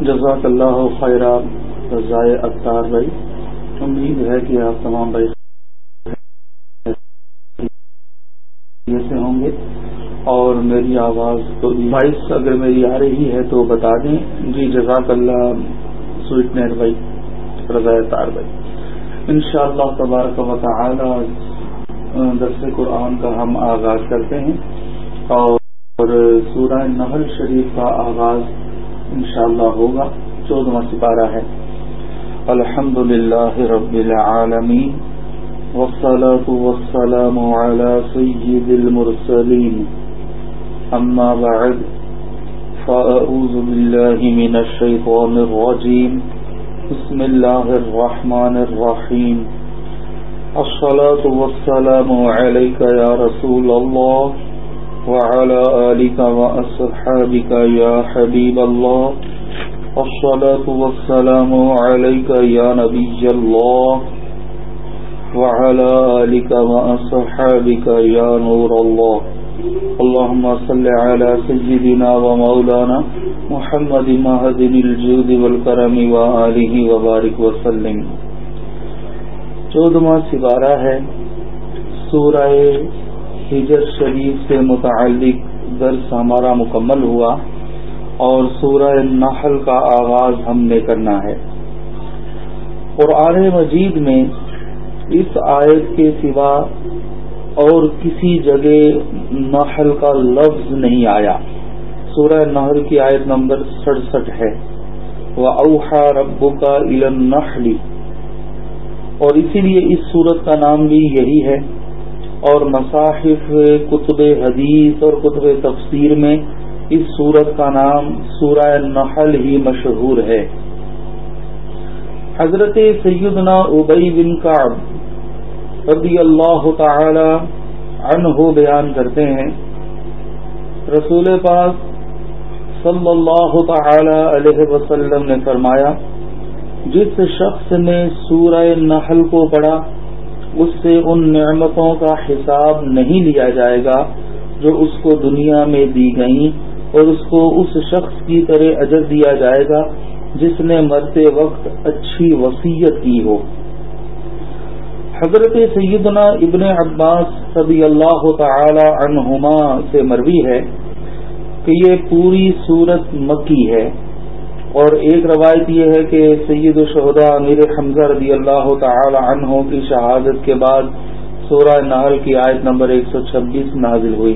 جزاک اللہ خیرہ رضائے اختار بھائی، امید ہے کہ آپ تمام بھائی سے ہوں گے۔ اور میری آواز تو وائس اگر میری آ رہی ہے تو بتا دیں۔ جی جزاک اللہ سویٹ نیر بھائی، رضائے تار بھائی۔ ان شاء اللہ تبارک و تعالی درس قرآن کا ہم آغاز کرتے ہیں۔ اور سورہ نحل شریف کا آغاز انشاءاللہ ہوگا۔ چودواں سپارہ ہے۔ الحمد للہ رب العالمین۔ والصلاة والسلام على سيد المرسلين أما بعد فأعوذ بالله من الشيطان الرجيم بسم الله الرحمن الرحيم الصلاة والسلام عليك يا رسول الله وعلى آلك وأصحابك يا حبيب الله. الصلاة والسلام عليك يا نبي الله. وعلى آلك وأصحابك يا نور الله. اللهم صل على سيدنا ومولانا محمد مهدن الجود والكرم وآله وبارك وسلم. چودواں سپارہ ہے، سورہ ہجر شریف سے متعلق درس ہمارا مکمل ہوا اور سورہ نحل کا آغاز ہم نے کرنا ہے۔ قرآن مجید میں اس آیت کے سوا اور کسی جگہ نحل کا لفظ نہیں آیا۔ سورہ نحل کی آیت نمبر سڑسٹھ ہے۔ وہ اوہا ربو کا علم نحلی اور اسی لیے اس سورت کا نام بھی یہی ہے۔ اور مصاحف، کتب حدیث اور کتب تفسیر میں اس سورت کا نام سورہ نحل ہی مشہور ہے۔ حضرت سیدنا ابئی بن کعب رضی اللہ تعالی عنہ بیان کرتے ہیں، رسول پاک صلی اللہ تعالی علیہ وسلم نے فرمایا، جس شخص نے سورہ نحل کو پڑھا اس سے ان نعمتوں کا حساب نہیں لیا جائے گا جو اس کو دنیا میں دی گئیں اور اس کو اس شخص کی طرح اجر دیا جائے گا جس نے مرتے وقت اچھی وسیعت کی ہو۔ حضرت سیدنا ابن عباس صدی اللہ تعالی عنہما سے مروی ہے کہ یہ پوری صورت مکی ہے۔ اور ایک روایت یہ ہے کہ سید الشہدا امیر حمزہ رضی اللہ تعالی عنہ کی شہادت کے بعد سورہ نحل کی آیت نمبر 126 نازل ہوئی۔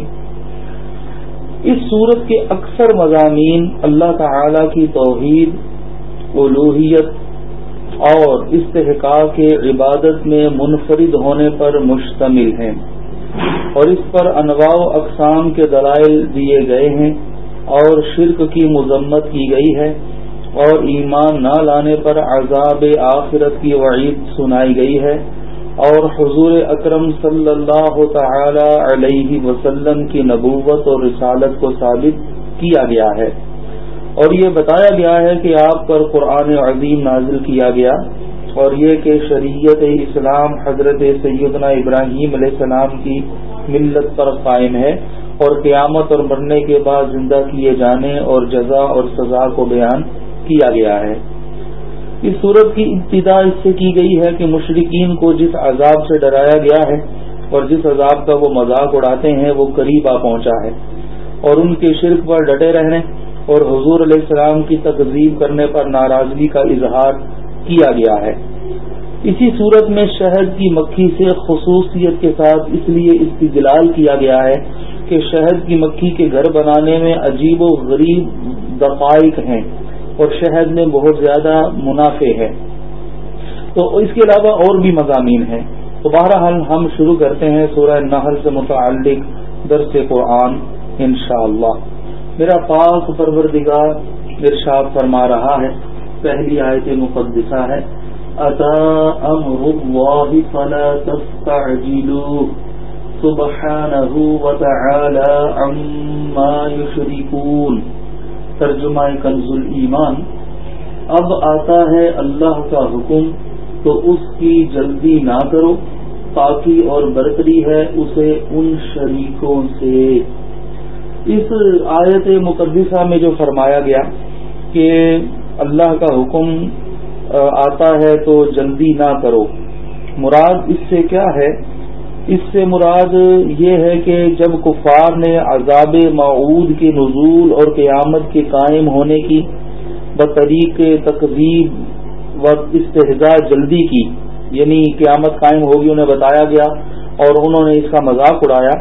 اس صورت کے اکثر مضامین اللہ تعالی کی توحید الوحیت اور استحقاق کے عبادت میں منفرد ہونے پر مشتمل ہیں اور اس پر انواع و اقسام کے دلائل دیے گئے ہیں اور شرک کی مذمت کی گئی ہے۔ اور ایمان نہ لانے پر عذاب آخرت کی وعید سنائی گئی ہے۔ اور حضور اکرم صلی اللہ تعالی علیہ وسلم کی نبوت اور رسالت کو ثابت کیا گیا ہے۔ اور یہ بتایا گیا ہے کہ آپ پر قرآن عظیم نازل کیا گیا۔ اور یہ کہ شریعت اسلام حضرت سیدنا ابراہیم علیہ السلام کی ملت پر قائم ہے اور قیامت اور مرنے کے بعد زندہ کیے جانے اور جزا اور سزا کو بیان کیا گیا ہے۔ اس صورت کی ابتدا اس سے کی گئی ہے کہ مشرقین کو جس عذاب سے ڈرایا گیا ہے اور جس عذاب کا وہ مذاق اڑاتے ہیں، وہ قریب آ پہنچا ہے۔ اور ان کے شرک پر ڈٹے رہنے اور حضور علیہ السلام کی تقزیب کرنے پر ناراضگی کا اظہار کیا گیا ہے۔ اسی صورت میں شہد کی مکھی سے خصوصیت کے ساتھ اس لیے استدلال کیا گیا ہے کہ شہد کی مکھی کے گھر بنانے میں عجیب و غریب دقائق ہیں۔ اور شہد میں بہت زیادہ منافع ہے۔ تو اس کے علاوہ اور بھی مضامین ہیں۔ تو بہرحال ہم شروع کرتے ہیں سورہ نحل سے متعلق درس قرآن، انشاءاللہ۔ میرا پاک پروردگار ارشاد فرما رہا ہے، پہلی آیت مقدسہ ہے۔ اتا امر اللہ فلا تستعجلوا سبحانه وتعالى عما يشركون ترجمہ کنز ایمان اب آتا ہے اللہ کا حکم تو اس کی جلدی نہ کرو پاکی اور برتری ہے اسے ان شریکوں سے۔ اس آیت مقدسہ میں جو فرمایا گیا کہ اللہ کا حکم آتا ہے تو جلدی نہ کرو۔ مراد اس سے کیا ہے؟ اس سے مراد یہ ہے کہ جب کفار نے عذاب معود کے نزول اور قیامت کے قائم ہونے کی بطریق تقریب و استحجا جلدی کی یعنی قیامت قائم ہوگی انہیں بتایا گیا اور انہوں نے اس کا مذاق اڑایا،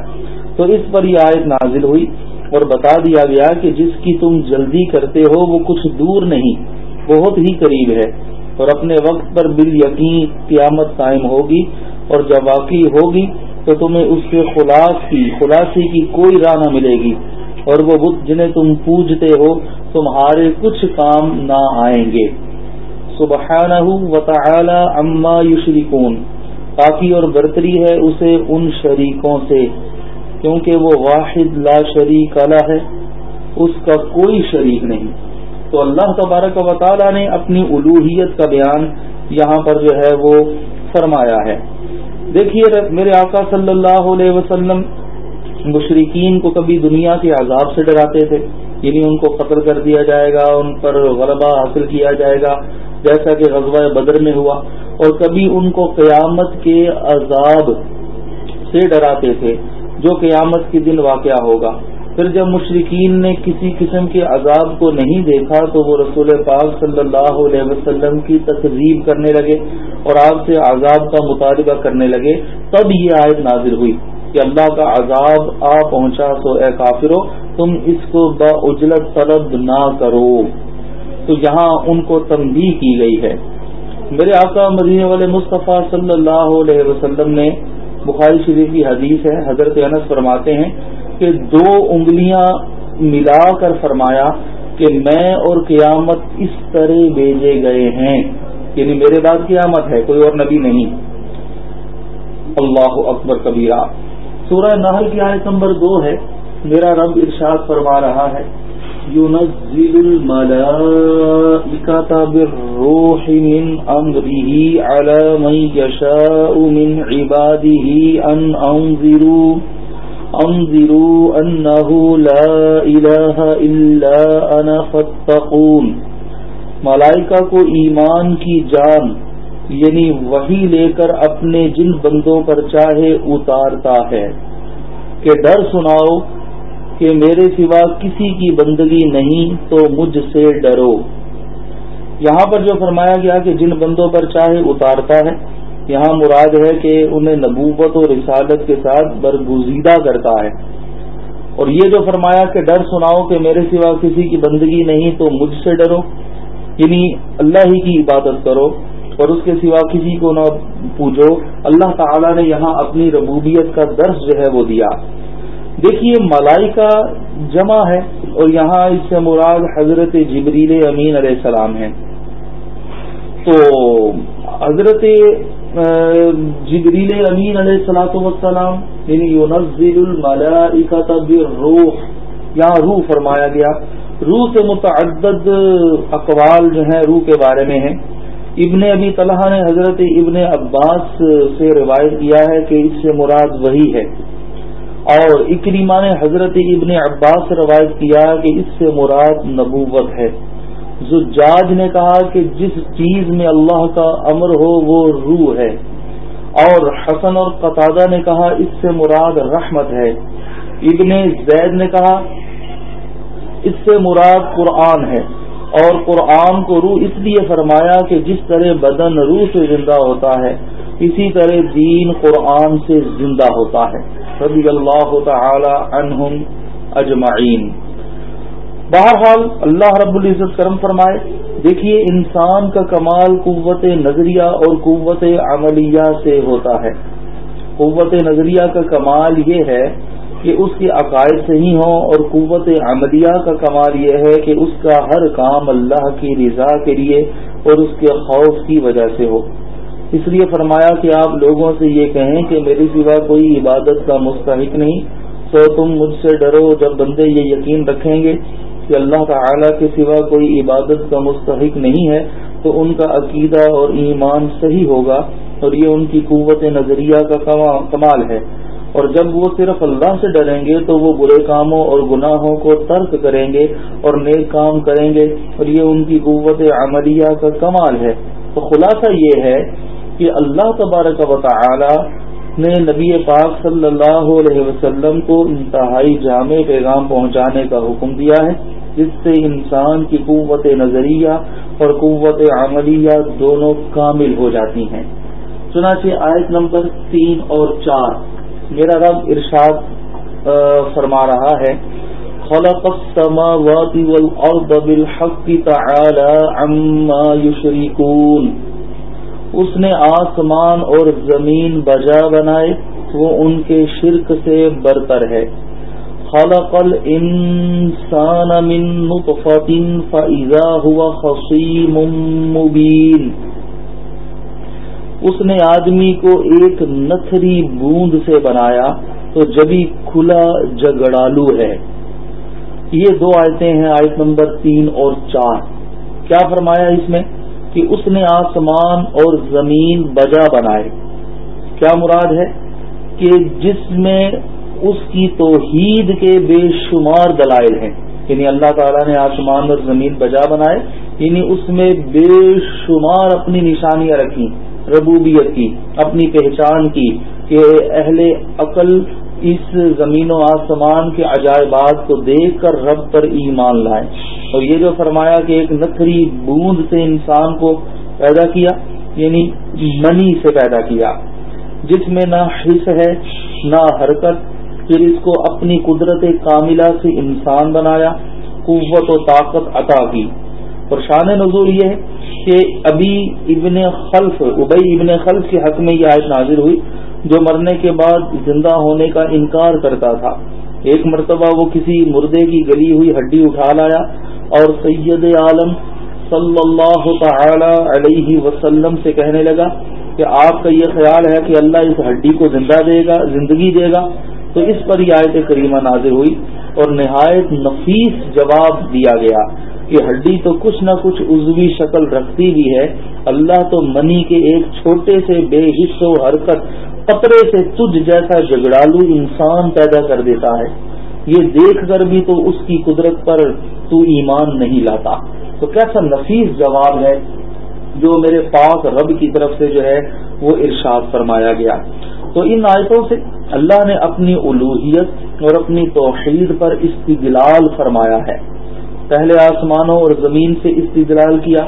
تو اس پر یہ آیت نازل ہوئی اور بتا دیا گیا کہ جس کی تم جلدی کرتے ہو وہ کچھ دور نہیں، بہت ہی قریب ہے۔ اور اپنے وقت پر بال یقین قیامت قائم ہوگی اور جب واقعی ہوگی تو تمہیں اس کے خلاص کی خلاصی کی کوئی راہ نہ ملے گی اور وہ بت جنہیں تم پوجتے ہو، تمہارے کچھ کام نہ آئیں گے۔ سبحانہ و تعالی اما یشرکون۔ پاکی اور برتری ہے اسے ان شریکوں سے، کیونکہ وہ واحد لا شریک اعلی ہے، اس کا کوئی شریک نہیں۔ تو اللہ تبارک و تعالی نے اپنی الوحیت کا بیان یہاں پر جو ہے وہ فرمایا ہے۔ دیکھیے میرے آقا صلی اللہ علیہ وسلم مشرقین کو کبھی دنیا کے عذاب سے ڈراتے تھے یعنی ان کو قتل کر دیا جائے گا، ان پر غلبہ حاصل کیا جائے گا، جیسا کہ غزوہ بدر میں ہوا۔ اور کبھی ان کو قیامت کے عذاب سے ڈراتے تھے، جو قیامت کے دن واقعہ ہوگا۔ پھر جب مشرقین نے کسی قسم کے عذاب کو نہیں دیکھا تو وہ رسول پاک صلی اللہ علیہ وسلم کی تقریب کرنے لگے اور آپ سے عذاب کا مطالبہ کرنے لگے، تب یہ آیت نازل ہوئی کہ اللہ کا عذاب آ پہنچا تو اے کافرو، تم اس کو با اجلت طلب نہ کرو۔ تو یہاں ان کو تنبیہ کی گئی ہے۔ میرے آقا مدینے والے مصطفیٰ صلی اللہ علیہ وسلم نے بخاری شریف کی حدیث ہے، حضرت انس فرماتے ہیں کہ دو انگلیاں ملا کر فرمایا کہ میں اور قیامت اس طرح بھیجے گئے ہیں۔ یعنی میرے بعد قیامت ہے، کوئی اور نبی نہیں۔ اللہ اکبر کبیرہ۔ سورہ نحل کی آیت نمبر دو ہے۔ میرا رب ارشاد فرما رہا ہے ينزل الملائكة بالروح من أمره على من يشاء من عباده أن أنذروا انذروا انه لا الہ الا انا فاتقون. ملائکہ کو ایمان کی جان یعنی وہی لے کر اپنے جن بندوں پر چاہے اتارتا ہے۔ کہ ڈر سناؤ کہ میرے سوا کسی کی بندگی نہیں تو مجھ سے ڈرو۔ یہاں پر جو فرمایا گیا کہ جن بندوں پر چاہے اتارتا ہے یہاں مراد ہے کہ انہیں نبوت و رسالت کے ساتھ برگزیدہ کرتا ہے۔ اور یہ جو فرمایا کہ ڈر سناؤ کہ میرے سوا کسی کی بندگی نہیں تو مجھ سے ڈرو یعنی اللہ ہی کی عبادت کرو اور اس کے سوا کسی کو نہ پوجو۔ اللہ تعالی نے یہاں اپنی ربوبیت کا درس جو ہے وہ دیا۔ دیکھیے ملائی کا جمع ہے اور یہاں اس سے مراد حضرت جبریل امین علیہ السلام ہے تو حضرت جبریل امین علیہ السلاۃ وسلام یعنی یونزل الملائکۃ بالروح، یہاں روح فرمایا گیا۔ روح سے متعدد اقوال جو ہیں روح کے بارے میں ہیں۔ ابن ابی طلحہ نے حضرت ابن عباس سے روایت کیا ہے کہ اس سے مراد وہی ہے۔ اور اکریما نے حضرت ابن عباس سے روایت کیا کہ اس سے مراد نبوت ہے۔ زجاج نے کہا کہ جس چیز میں اللہ کا امر ہو وہ روح ہے۔ اور حسن اور قطادہ نے کہا اس سے مراد رحمت ہے۔ ابن زید نے کہا اس سے مراد قرآن ہے۔ اور قرآن کو روح اس لیے فرمایا کہ جس طرح بدن روح سے زندہ ہوتا ہے، اسی طرح دین قرآن سے زندہ ہوتا ہے۔ رضی اللہ تعالی عنہم اجمعین۔ بہرحال اللہ رب العزت کرم فرمائے، دیکھیے انسان کا کمال قوت نظریہ اور قوت عملیہ سے ہوتا ہے۔ قوت نظریہ کا کمال یہ ہے کہ اس کے عقائد صحیح ہوں اور قوت عملیہ کا کمال یہ ہے کہ اس کا ہر کام اللہ کی رضا کے لیے اور اس کے خوف کی وجہ سے ہو۔ اس لیے فرمایا کہ آپ لوگوں سے یہ کہیں کہ میری سوا کوئی عبادت کا مستحق نہیں، تو تم مجھ سے ڈرو جب بندے یہ یقین رکھیں گے کہ اللہ تعالی کے سوا کوئی عبادت کا مستحق نہیں ہے، تو ان کا عقیدہ اور ایمان صحیح ہوگا اور یہ ان کی قوت نظریہ کا کمال ہے۔ اور جب وہ صرف اللہ سے ڈریں گے، تو وہ برے کاموں اور گناہوں کو ترک کریں گے اور نیک کام کریں گے اور یہ ان کی قوت عملیہ کا کمال ہے۔ تو خلاصہ یہ ہے کہ اللہ تبارک و تعالی نے نبی پاک صلی اللہ علیہ وسلم کو انتہائی جامع پیغام پہنچانے کا حکم دیا ہے۔ جس سے انسان کی قوت نظریہ اور قوت عملیہ دونوں کامل ہو جاتی ہیں۔ چنانچہ آیت نمبر تین اور چار میرا رب ارشاد فرما رہا ہے، خلق السماوات والارض بالحق تعالى عما يشركون اس نے آسمان اور زمین بجا بنائے، وہ ان کے شرک سے برتر ہے۔ خلق الانسان من نطفة فإذا هو خصيم مبين۔ اس نے آدمی کو ایک نتھری بوند سے بنایا تو جبھی کھلا جگڑالو ہے۔ یہ دو آیتیں ہیں، آیت نمبر تین اور چار۔ کیا فرمایا اس میں؟ کہ اس نے آسمان اور زمین بجا بنائے۔ کیا مراد ہے؟ کہ جس میں اس کی توحید کے بے شمار دلائل ہیں۔ یعنی اللہ تعالیٰ نے آسمان اور زمین بجا بنائے یعنی اس میں بے شمار اپنی نشانیاں رکھی، ربوبیت کی، اپنی پہچان کی کہ اہل عقل اس زمین و آسمان کے عجائبات کو دیکھ کر رب پر ایمان لائے۔ اور یہ جو فرمایا کہ ایک نکھری بوند سے انسان کو پیدا کیا یعنی منی سے پیدا کیا، جس میں نہ حص ہے، نہ حرکت پھر اس کو اپنی قدرت کاملہ سے انسان بنایا، قوت و طاقت عطا کی۔ اور شان نظور یہ ہے کہ ابھی ابن خلف ابئی ابن خلف کے حق میں یہ آیت نازر ہوئی، جو مرنے کے بعد زندہ ہونے کا انکار کرتا تھا۔ ایک مرتبہ وہ کسی مردے کی گلی ہوئی، ہڈی اٹھا لایا اور سید عالم صلی اللہ تعالی علیہ وسلم سے کہنے لگا کہ آپ کا یہ خیال ہے کہ اللہ اس ہڈی کو زندہ دے گا، زندگی دے گا۔ تو اس پر یہ آیت کریمہ نازر ہوئی اور نہایت نفیس جواب دیا گیا کہ ہڈی تو کچھ نہ کچھ عضوی شکل رکھتی بھی ہے، اللہ تو منی کے ایک چھوٹے سے بے حص و حرکت، قطرے سے تجھ جیسا جگڑالو انسان پیدا کر دیتا ہے۔ یہ دیکھ کر بھی تو اس کی قدرت پر تو ایمان نہیں لاتا۔ تو کیسا نفیس جواب ہے جو میرے پاک رب کی طرف سے جو ہے وہ ارشاد فرمایا گیا۔ تو ان آیتوں سے اللہ نے اپنی الوحیت اور اپنی توحید پر استدلال فرمایا ہے۔ پہلے آسمانوں اور زمین سے استدلال کیا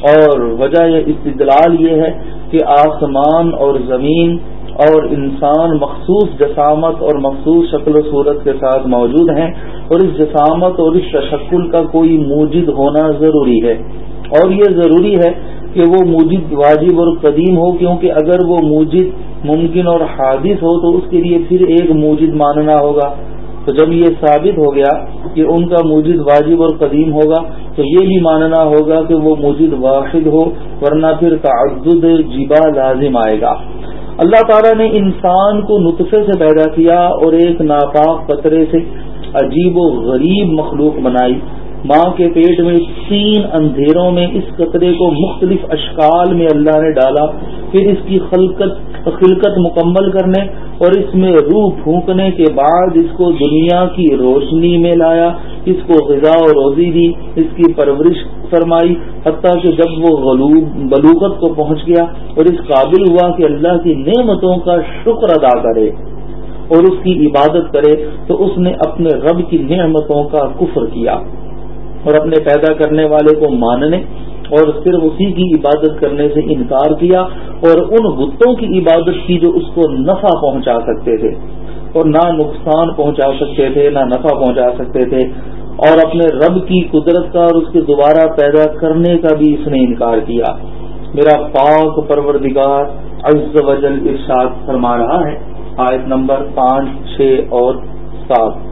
اور وجہ یہ استدلال یہ ہے کہ آسمان اور زمین اور انسان مخصوص جسامت اور مخصوص شکل و صورت کے ساتھ موجود ہیں اور اس جسامت اور اس تشکل کا کوئی موجد ہونا ضروری ہے۔ اور یہ ضروری ہے کہ وہ موجد واجب اور قدیم ہو، کیونکہ اگر وہ موجد ممکن اور حادث ہو تو اس کے لیے پھر ایک موجد ماننا ہوگا۔ تو جب یہ ثابت ہو گیا کہ ان کا موجد واجب اور قدیم ہوگا، تو یہ بھی ماننا ہوگا کہ وہ موجد واحد ہو، ورنہ پھر تعدد جبا لازم آئے گا۔ اللہ تعالیٰ نے انسان کو نطفے سے پیدا کیا اور ایک ناپاک قطرے سے عجیب و غریب مخلوق بنائی۔ ماں کے پیٹ میں تین اندھیروں میں اس قطرے کو مختلف اشکال میں اللہ نے ڈالا پھر اس کی خلقت خلقت مکمل کرنے اور اس میں روح پھونکنے کے بعد اس کو دنیا کی روشنی میں لایا، اس کو غذا و روزی دی، اس کی پرورش فرمائی، حتیٰ کہ جب وہ غلوب، بلوغت کو پہنچ گیا اور اس قابل ہوا کہ اللہ کی نعمتوں کا شکر ادا کرے اور اس کی عبادت کرے، تو اس نے اپنے رب کی نعمتوں کا کفر کیا اور اپنے پیدا کرنے والے کو ماننے اور صرف اسی کی عبادت کرنے سے انکار کیا اور ان بتوں کی عبادت کی جو اس کو نفع پہنچا سکتے تھے اور نہ نقصان پہنچا سکتے تھے، نہ نفع پہنچا سکتے تھے۔ اور اپنے رب کی قدرت کا اور اس کے دوبارہ پیدا کرنے کا بھی اس نے انکار کیا۔ میرا پاک پروردگار عز و جل ارشاد فرما رہا ہے۔ آیت نمبر پانچ، چھ اور سات۔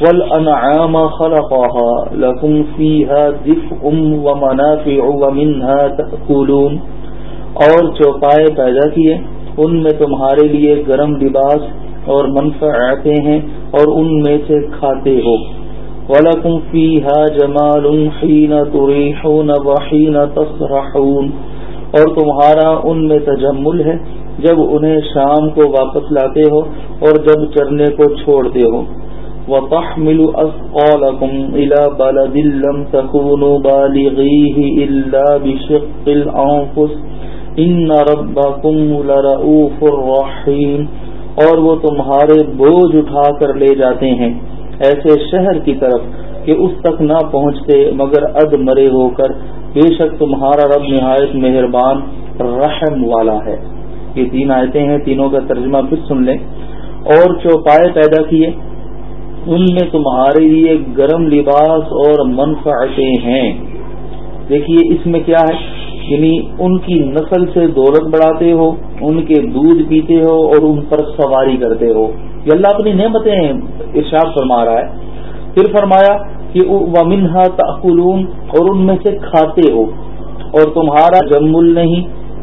والأنعام خلقها، لكم فيها دفء ومنافع ومنها تأكلون۔ اور چوپائے پیدا کیے، ان میں تمہارے لیے گرم لباس اور منفعتیں ہیں اور ان میں سے کھاتے ہو۔ وَلَكُمْ فِيهَا جَمَالٌ حِينَ تُرِيحُونَ وَحِينَ تَصْرَحُونَ۔ اور تمہارا ان میں تجمل ہے، جب انہیں شام کو واپس لاتے ہو اور جب چرنے کو چھوڑتے ہو۔ وَتَحْمِلُ أَثْقَالَكُمْ إِلَى بَلَدٍ لَمْ تَكُونُوا بَالِغِيهِ إِلَّا بِشِقِّ الْأَنفُسِ. إِنَّ رَبَّكُمْ لَرَؤُوفٌ رَحِيمٌ. اور وہ تمہارے بوجھ اٹھا کر لے جاتے ہیں. ایسے شہر کی طرف کہ اس تک نہ پہنچتے مگر اد مرے ہو کر بے شک تمہارا رب نہایت مہربان، رحم والا ہے. یہ تین آیتیں ہیں، تینوں کا ترجمہ پھر سن لیں. اور چوپائے پیدا کیے ان میں تمہارے لیے گرم لباس اور منفعتیں ہیں۔ دیکھیے اس میں کیا ہے؟ یعنی ان کی نسل سے دولت بڑھاتے ہو، ان کے دودھ پیتے ہو اور ان پر سواری کرتے ہو۔ یہ اللہ اپنی نعمتیں ارشاد فرما رہا ہے۔ پھر فرمایا کہ ومنہا تاکلون اور ان میں سے کھاتے ہو، اور تمہارا جمل نہیں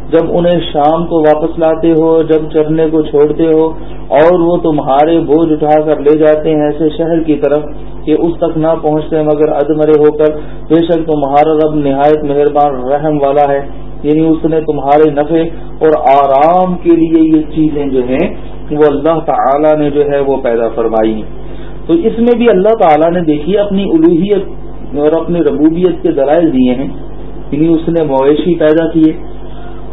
جب انہیں شام کو واپس لاتے ہو، جب چرنے کو چھوڑتے ہو، اور وہ تمہارے بوجھ اٹھا کر لے جاتے ہیں ایسے شہر کی طرف کہ اس تک نہ پہنچتے مگر ادمرے ہو کر بے شک تمہارا رب نہایت مہربان رحم والا ہے۔ یعنی اس نے تمہارے نفع اور آرام کے لیے یہ چیزیں جو ہیں، وہ اللہ تعالی نے جو ہے وہ پیدا فرمائی۔ تو اس میں بھی اللہ تعالی نے دیکھی، اپنی الوحیت اور اپنی ربوبیت کے دلائل دیے ہیں۔ یعنی اس نے مویشی پیدا کیے۔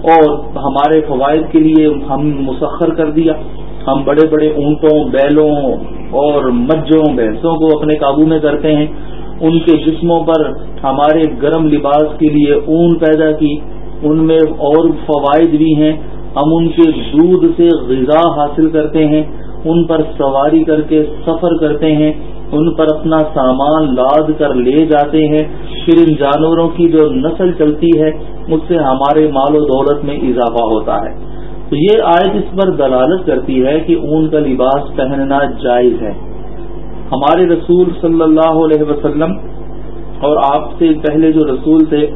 اور ہمارے فوائد کے لیے ہم مسخر کر دیا۔ ہم بڑے بڑے اونٹوں، بیلوں اور مجھوں، بھینسوں کو اپنے قابو میں کرتے ہیں۔ ان کے جسموں پر ہمارے گرم لباس کے لیے اون پیدا کی۔ ان میں اور فوائد بھی ہیں۔ ہم ان کے دودھ سے غذا حاصل کرتے ہیں۔ ان پر سواری کر کے سفر کرتے ہیں۔ ان پر اپنا سامان لاد کر لے جاتے ہیں۔ پھر ان جانوروں کی جو نسل چلتی ہے، اس سے ہمارے مال و دولت میں اضافہ ہوتا ہے۔ تو یہ آیت اس پر دلالت کرتی ہے کہ اون کا لباس پہننا جائز ہے۔ ہمارے رسول صلی اللہ علیہ وسلم اور آپ سے پہلے جو رسول تھے،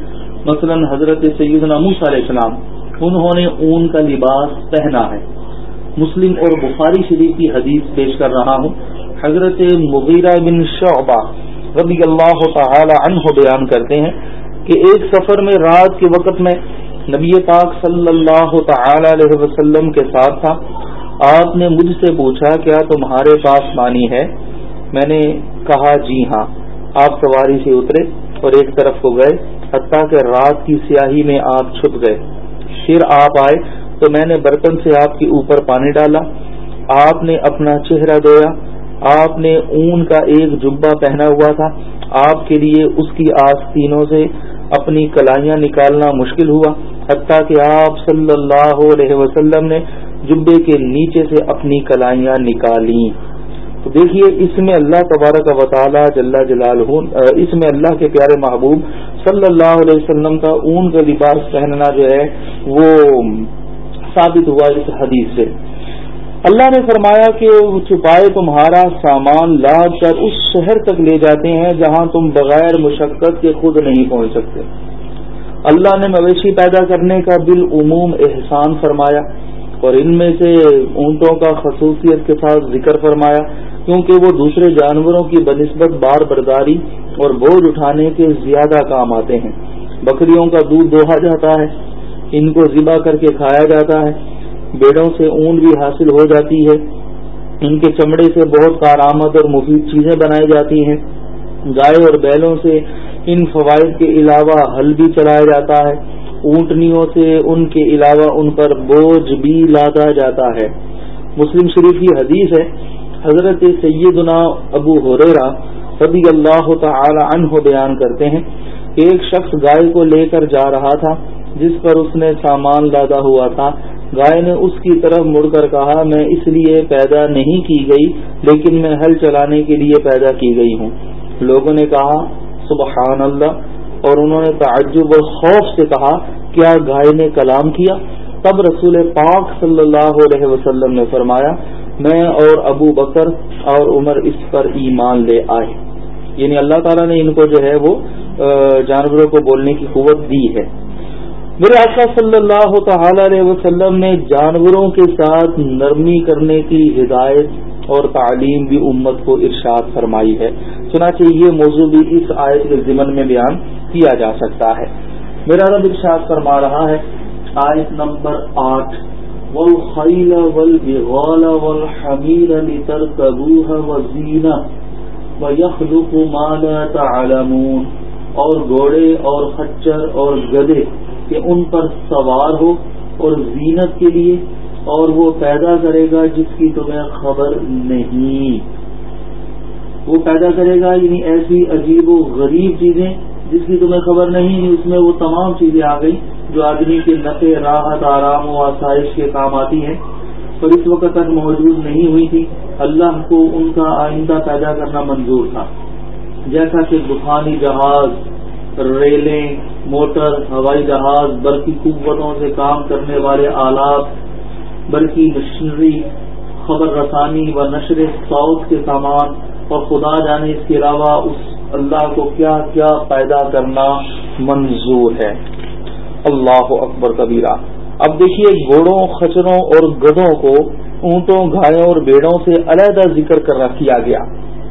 مثلا حضرت سیدنا موسیٰ علیہ السلام، انہوں نے اون کا لباس پہنا ہے۔ مسلم اور بخاری شریف کی حدیث پیش کر رہا ہوں۔ حضرت مغیرہ بن شعبہ رضی اللہ تعالی عنہ بیان کرتے ہیں کہ ایک سفر میں رات کے وقت میں نبی پاک صلی اللہ تعالی علیہ وسلم کے ساتھ تھا۔ آپ نے مجھ سے پوچھا، کیا تمہارے پاس پانی ہے؟ میں نے کہا جی ہاں۔ آپ سواری سے اترے اور ایک طرف کو گئے، حتیٰ کہ رات کی سیاہی میں آپ چھپ گئے۔ پھر آپ آئے تو میں نے برتن سے آپ کے اوپر پانی ڈالا۔ آپ نے اپنا چہرہ دھویا۔ آپ نے اون کا ایک جبا پہنا ہوا تھا۔ آپ کے لیے اس کی آستینوں سے اپنی کلائیاں نکالنا مشکل ہوا، حتیٰ کہ آپ صلی اللہ علیہ وسلم نے جبے کے نیچے سے اپنی کلائیاں نکالی۔ تو دیکھیے، اس میں اللہ تبارک و تعالی جل جلال اس میں اللہ کے پیارے محبوب صلی اللہ علیہ وسلم کا اون کا لباس پہننا جو ہے، وہ ثابت ہوا اس حدیث سے۔ اللہ نے فرمایا کہ چھپائے تمہارا سامان لاد کر اس شہر تک لے جاتے ہیں جہاں تم بغیر مشقت کے خود نہیں پہنچ سکتے۔ اللہ نے مویشی پیدا کرنے کا بالعموم احسان فرمایا اور ان میں سے اونٹوں کا خصوصیت کے ساتھ ذکر فرمایا، کیونکہ وہ دوسرے جانوروں کی بنسبت بار برداری اور بوجھ اٹھانے کے زیادہ کام آتے ہیں۔ بکریوں کا دودھ دوہا جاتا ہے، ان کو ذبح کر کے کھایا جاتا ہے۔ بیڑوں سے اون بھی حاصل ہو جاتی ہے۔ ان کے چمڑے سے بہت کارآمد اور مفید چیزیں بنائی جاتی ہیں۔ گائے اور بیلوں سے ان فوائد کے علاوہ ہل بھی چلایا جاتا ہے۔ اونٹنیوں سے ان کے علاوہ ان پر بوجھ بھی لادا جاتا ہے۔ مسلم شریف کی حدیث ہے، حضرت سیدنا ابو حریرا رضی اللہ تعالی عنہ بیان کرتے ہیں ایک شخص گائے کو لے کر جا رہا تھا، جس پر اس نے سامان لادا ہوا تھا۔ گائے نے اس کی طرف مڑ کر کہا، میں اس لیے پیدا نہیں کی گئی، لیکن میں ہل چلانے کے لیے پیدا کی گئی ہوں۔ لوگوں نے کہا، سبحان اللہ۔ اور انہوں نے تعجب اور خوف سے کہا، کیا گائے نے کلام کیا؟ تب رسول پاک صلی اللہ علیہ وسلم نے فرمایا، میں اور ابو بکر اور عمر اس پر ایمان لے آئے۔ یعنی اللہ تعالیٰ نے ان کو جو ہے وہ جانوروں کو بولنے کی قوت دی ہے۔ میرے آقا صلی اللہ تعالی علیہ وسلم نے جانوروں کے ساتھ نرمی کرنے کی ہدایت اور تعلیم بھی امت کو ارشاد فرمائی ہے۔ چنانچہ یہ موضوع بھی اس آیت کے ضمن میں بیان کیا جا سکتا ہے۔ میرا رب ارشاد فرما رہا ہے، آیت نمبر آٹھ والخیل والبغال والحمیل لترکبوها وزینہ ویخلق ما لا تعلمون اور گھوڑے اور خچر اور گدے کہ ان پر سوار ہو اور زینت کے لیے اور وہ پیدا کرے گا جس کی تمہیں خبر نہیں۔ وہ پیدا کرے گا یعنی ایسی عجیب و غریب چیزیں جس کی تمہیں خبر نہیں، اس میں وہ تمام چیزیں آ گئی جو آدمی کے نفے راحت، آرام و آسائش کے کام آتی ہیں۔ پر اس وقت تک موجود نہیں ہوئی تھی۔ اللہ کو ان کا آئندہ پیدا کرنا منظور تھا۔ جیسا کہ بخانی جہاز ریلیں، موٹر، ہوائی جہاز برقی قوتوں سے کام کرنے والے آلات برقی مشنری، خبر رسانی و نشر سعود کے سامان اور خدا جانے اس کے علاوہ اس اللہ کو کیا کیا پیدا کرنا منظور ہے۔ اللہ اکبر کبیرہ۔ اب دیکھیے گھوڑوں، خچروں اور گدوں کو اونٹوں گھایوں اور بیڑوں سے علیحدہ ذکر کر کیا گیا۔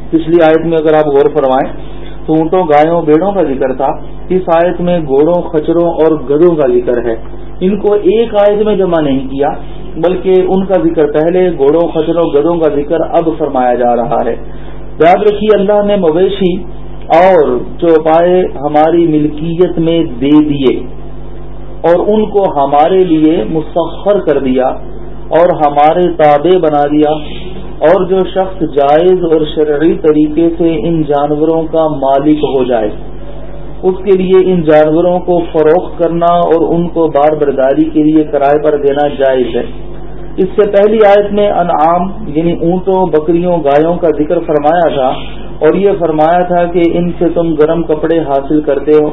پچھلی آیت میں اگر آپ غور فرمائیں تو اونٹوں گایوں، بیڑوں کا ذکر تھا۔ اس آیت میں گھوڑوں خچروں اور گدوں کا ذکر ہے۔ ان کو ایک آیت میں جمع نہیں کیا، بلکہ ان کا ذکر پہلے گھوڑوں خچروں گدوں کا ذکر اب فرمایا جا رہا ہے۔ یاد رکھیے، اللہ نے مویشی اور چوپائے ہماری ملکیت میں دے دیے اور ان کو ہمارے لیے مسخر کر دیا اور ہمارے تابع بنا دیا۔ اور جو شخص جائز اور شرعی طریقے سے ان جانوروں کا مالک ہو جائے، اس کے لیے ان جانوروں کو فروخت کرنا اور ان کو بار برداری کے لیے کرائے پر دینا جائز ہے۔ اس سے پہلی آیت میں انعام یعنی اونٹوں، بکریوں گایوں کا ذکر فرمایا تھا اور یہ فرمایا تھا کہ ان سے تم گرم کپڑے حاصل کرتے ہو۔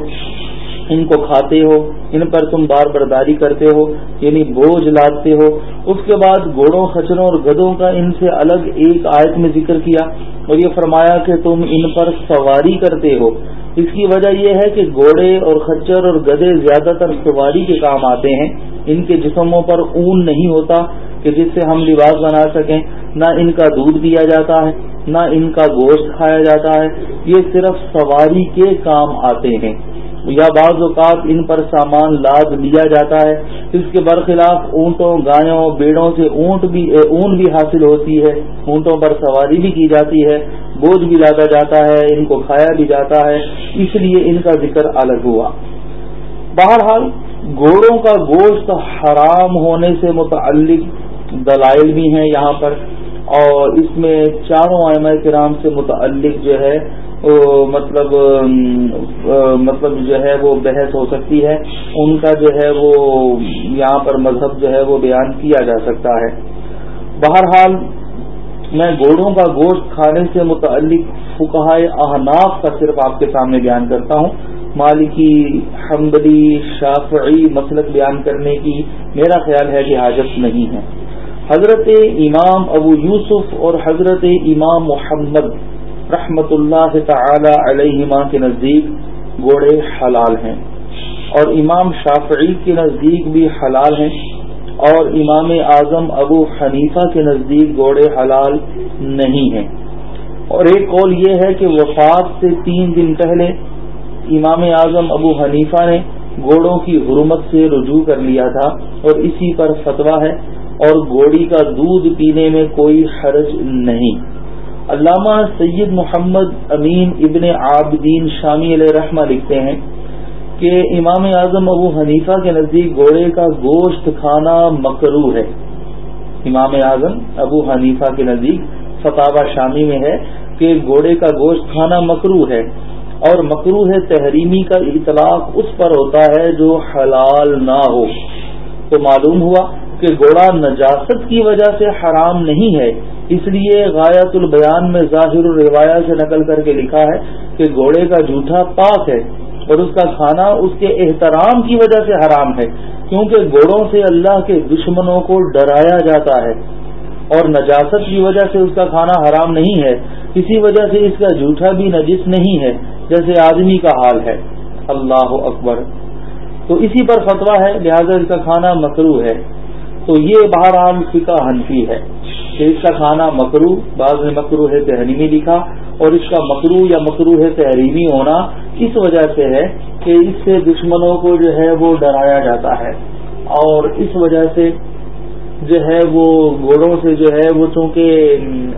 ان کو کھاتے ہو، ان پر تم بار برداری کرتے ہو یعنی بوجھ لاتے ہو۔ اس کے بعد گھوڑوں خچروں اور گدوں کا ان سے الگ ایک آیت میں ذکر کیا اور یہ فرمایا کہ تم ان پر سواری کرتے ہو۔ اس کی وجہ یہ ہے کہ گھوڑے اور خچر اور گدے زیادہ تر سواری کے کام آتے ہیں۔ ان کے جسموں پر اون نہیں ہوتا کہ جس سے ہم لباس بنا سکیں۔ نہ ان کا دودھ پیا جاتا ہے، نہ ان کا گوشت کھایا جاتا ہے۔ یہ صرف سواری کے کام آتے ہیں۔ یا بعض اوقات ان پر سامان لاد لیا جاتا ہے، اس کے برخلاف اونٹوں، گایوں، بیڑوں سے اونٹ بھی اون بھی حاصل ہوتی ہے، اونٹوں پر سواری بھی کی جاتی ہے، بوجھ بھی لادا جاتا ہے، ان کو کھایا بھی جاتا ہے، اس لیے ان کا ذکر الگ ہوا۔ بہرحال، گھوڑوں کا گوشت حرام ہونے سے متعلق دلائل بھی ہیں یہاں پر، اور اس میں چاروں اعمۂ کرام سے متعلق جو ہے مطلب مطلب جو ہے وہ بحث ہو سکتی ہے۔ ان کا جو ہے وہ یہاں پر مذہب جو ہے وہ بیان کیا جا سکتا ہے۔ بہرحال، میں گوڑوں کا گوشت کھانے سے متعلق فکہائے احناف کا صرف آپ کے سامنے بیان کرتا ہوں۔ مالکی حمبلی شافعی مسلک بیان کرنے کی میرا خیال ہے کہ حاجت نہیں ہے۔ حضرت امام ابو یوسف اور حضرت امام محمد رحمت اللہ تعالی علیہما کے نزدیک گھوڑے حلال ہیں۔ اور امام شافعی کے نزدیک بھی حلال ہیں۔ اور امام اعظم ابو حنیفہ کے نزدیک گھوڑے حلال نہیں ہیں۔ اور ایک قول یہ ہے کہ وفات سے تین دن پہلے امام اعظم ابو حنیفہ نے گھوڑوں کی حرمت سے رجوع کر لیا تھا۔ اور اسی پر فتویٰ ہے۔ اور گھوڑی کا دودھ پینے میں کوئی حرج نہیں۔ علامہ سید محمد امین ابن عابدین شامی علیہ رحمہ لکھتے ہیں کہ امام اعظم ابو حنیفہ کے نزدیک گھوڑے کا گوشت کھانا مکرو ہے۔ امام اعظم ابو حنیفہ کے نزدیک فتح شامی میں ہے کہ گھوڑے کا گوشت کھانا مکرو ہے اور مکرو ہے تحریمی کا اطلاق اس پر ہوتا ہے جو حلال نہ ہو۔ تو معلوم ہوا کہ گھوڑا نجاست کی وجہ سے حرام نہیں ہے۔ اس لیے غایت البیان میں ظاہر الروایہ سے نقل کر کے لکھا ہے کہ گھوڑے کا جھوٹا پاک ہے اور اس کا کھانا اس کے احترام کی وجہ سے حرام ہے، کیونکہ گھوڑوں سے اللہ کے دشمنوں کو ڈرایا جاتا ہے۔ اور نجاست کی وجہ سے اس کا کھانا حرام نہیں ہے، اسی وجہ سے اس کا جھوٹا بھی نجس نہیں ہے، جیسے آدمی کا حال ہے۔ اللہ اکبر۔ تو اسی پر فتویٰ ہے، لہذا اس کا کھانا مکرو ہے۔ تو یہ بہرحال فقہ حنفی ہے کہ اس کا کھانا مکرو، بعض میں مکرو ہے تحریمی لکھا اور اس کا مکرو یا مکرو ہے تحریمی ہونا اس وجہ سے ہے کہ اس سے دشمنوں کو جو ہے وہ ڈرایا جاتا ہے اور اس وجہ سے جو ہے وہ گھوڑوں سے جو ہے وہ چونکہ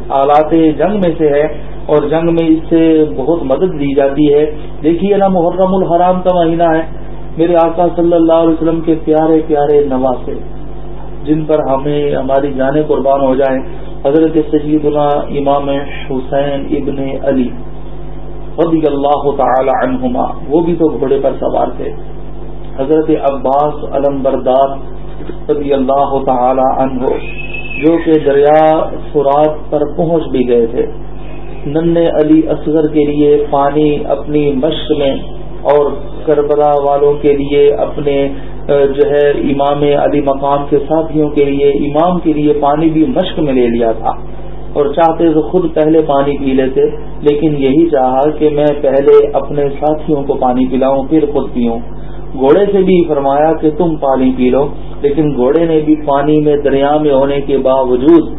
آلات جنگ میں سے ہے اور جنگ میں اس سے بہت مدد دی جاتی ہے۔ دیکھیے نا، محرم الحرام کا مہینہ ہے۔ میرے آقا صلی اللہ علیہ وسلم کے پیارے پیارے نواسے جن پر ہمیں ہماری جانیں قربان ہو جائیں، حضرت سیدنا امام حسین ابن علی رضی اللہ تعالی عنہما، وہ بھی تو گھوڑے پر سوار تھے۔ حضرت عباس علم بردار رضی اللہ تعالی عنہ، جو کہ دریا فرات پر پہنچ بھی گئے تھے۔ نن علی اصغر کے لیے پانی اپنی مشق میں اور کربلا والوں کے لیے اپنے جو ہے امام علی مقام کے ساتھیوں کے لیے، امام کے لیے پانی بھی مشق میں لے لیا تھا۔ اور چاہتے تو خود پہلے پانی پی لیتے، لیکن یہی چاہا کہ میں پہلے اپنے ساتھیوں کو پانی پلاؤں، پھر خود پیوں۔ گھوڑے سے بھی فرمایا کہ تم پانی پی لو، لیکن گھوڑے نے بھی پانی میں دریا میں ہونے کے باوجود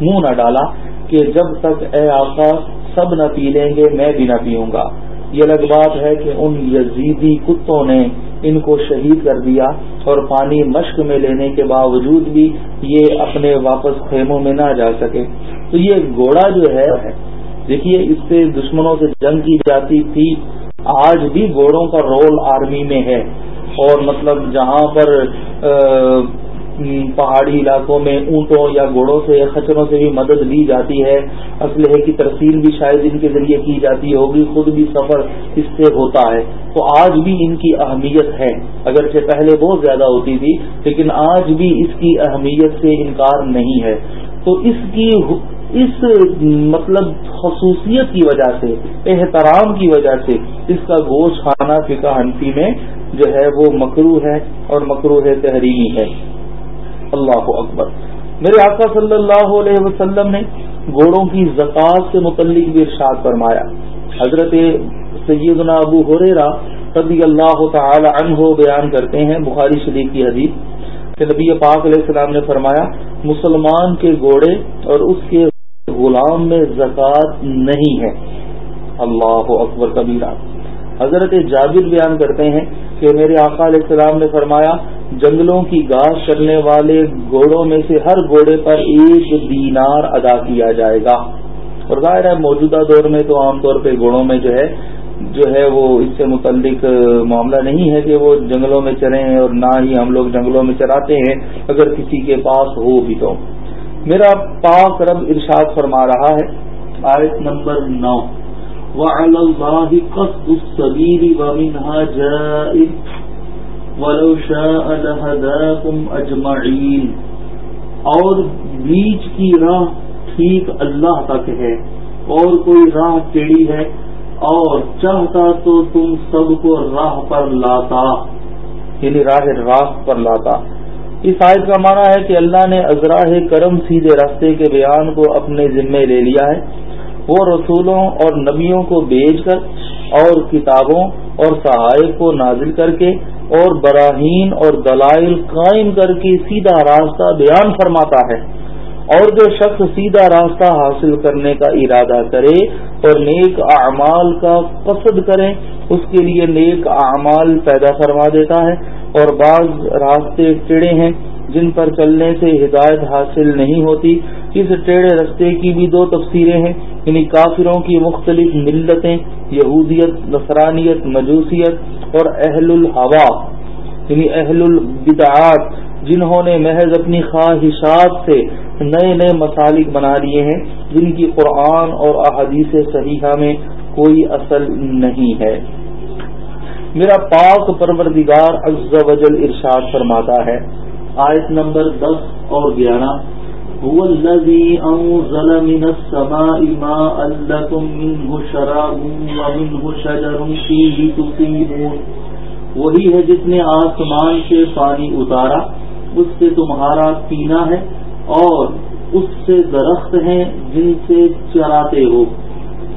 منہ نہ ڈالا کہ جب تک اے آقا سب نہ پی لیں گے، میں بھی نہ پیوں گا۔ یہ الگ بات ہے کہ ان یزیدی کتوں نے ان کو شہید کر دیا اور پانی مشق میں لینے کے باوجود بھی یہ اپنے واپس خیموں میں نہ جا سکے۔ تو یہ گھوڑا جو ہے، دیکھیے، اس سے دشمنوں سے جنگ کی جاتی تھی۔ آج بھی گھوڑوں کا رول آرمی میں ہے اور مطلب جہاں پر پہاڑی علاقوں میں اونٹوں یا گھوڑوں سے خچروں سے بھی مدد لی جاتی ہے۔ اسلحے کی ترسیل بھی شاید ان کے ذریعے کی جاتی ہوگی، خود بھی سفر اس سے ہوتا ہے۔ تو آج بھی ان کی اہمیت ہے۔ اگرچہ پہلے بہت زیادہ ہوتی تھی، لیکن آج بھی اس کی اہمیت سے انکار نہیں ہے۔ تو اس کی اس مطلب خصوصیت کی وجہ سے، احترام کی وجہ سے اس کا گوشت کھانا فقہ ہنفی میں جو ہے وہ مکرو ہے اور مکرو ہے تحریمی ہے۔ اللہ اکبر۔ میرے آقا صلی اللہ علیہ وسلم نے گھوڑوں کی زکوٰۃ سے متعلق بھی ارشاد فرمایا۔ حضرت سیدنا ابو حریرا رضی اللہ تعالی عنہ بیان کرتے ہیں بخاری شریف کی حدیث کہ نبی پاک علیہ السلام نے فرمایا، مسلمان کے گھوڑے اور اس کے غلام میں زکوٰۃ نہیں ہے۔ اللہ اکبر کبیرہ۔ حضرت جابر بیان کرتے ہیں کہ میرے آقا علیہ السلام نے فرمایا، جنگلوں کی گاش کرنے والے گھوڑوں میں سے ہر گھوڑے پر ایک دینار ادا کیا جائے گا۔ اور ظاہر ہے، موجودہ دور میں تو عام طور پہ گھوڑوں میں جو ہے جو ہے وہ اس سے متعلق معاملہ نہیں ہے کہ وہ جنگلوں میں چلیں اور نہ ہی ہم لوگ جنگلوں میں چلاتے ہیں، اگر کسی کے پاس ہو بھی تو۔ میرا پاک رب ارشاد فرما رہا ہے، آیت نمبر نو۔ وعلى الله قصد السبيل ومنها جائر ولو شاء لهداكم اجمعين اور بیچ کی راہ ٹھیک اللہ تک ہے، اور کوئی راہ ٹیڑی ہے، اور چاہتا تو تم سب کو راہ پر لاتا۔ یعنی راہ راست پر لاتا۔ اس آیت کا معنی ہے کہ اللہ نے ازراہ کرم سیدھے راستے کے بیان کو اپنے ذمے لے لیا ہے۔ وہ رسولوں اور نبیوں کو بھیج کر اور کتابوں اور صحائف کو نازل کر کے اور براہین اور دلائل قائم کر کے سیدھا راستہ بیان فرماتا ہے۔ اور جو شخص سیدھا راستہ حاصل کرنے کا ارادہ کرے اور نیک اعمال کا قصد کرے، اس کے لیے نیک اعمال پیدا فرما دیتا ہے۔ اور بعض راستے ٹڑے ہیں جن پر چلنے سے ہدایت حاصل نہیں ہوتی۔ اس ٹیڑے رستے کی بھی دو تفسیریں ہیں یعنی کافروں کی مختلف ملتیں، یہودیت، نصرانیت، مجوسیت اور اہل الحوا یعنی اہل البدعات جنہوں نے محض اپنی خواہشات سے نئے نئے مسالک بنا لیے ہیں، جن کی قرآن اور احادیث صحیحہ میں کوئی اصل نہیں ہے۔ میرا پاک پروردگار عز و جل ارشاد فرماتا ہے، آیت نمبر دس اور گیارہ۔ هو الذي أنزل من السماء ماء لكم منه شراب ومنه شجر فيه تصيبون وہی ہے جس نے آسمان سے پانی اتارا، اس سے تمہارا پینا ہے اور اس سے درخت ہیں جن سے چراتے ہو.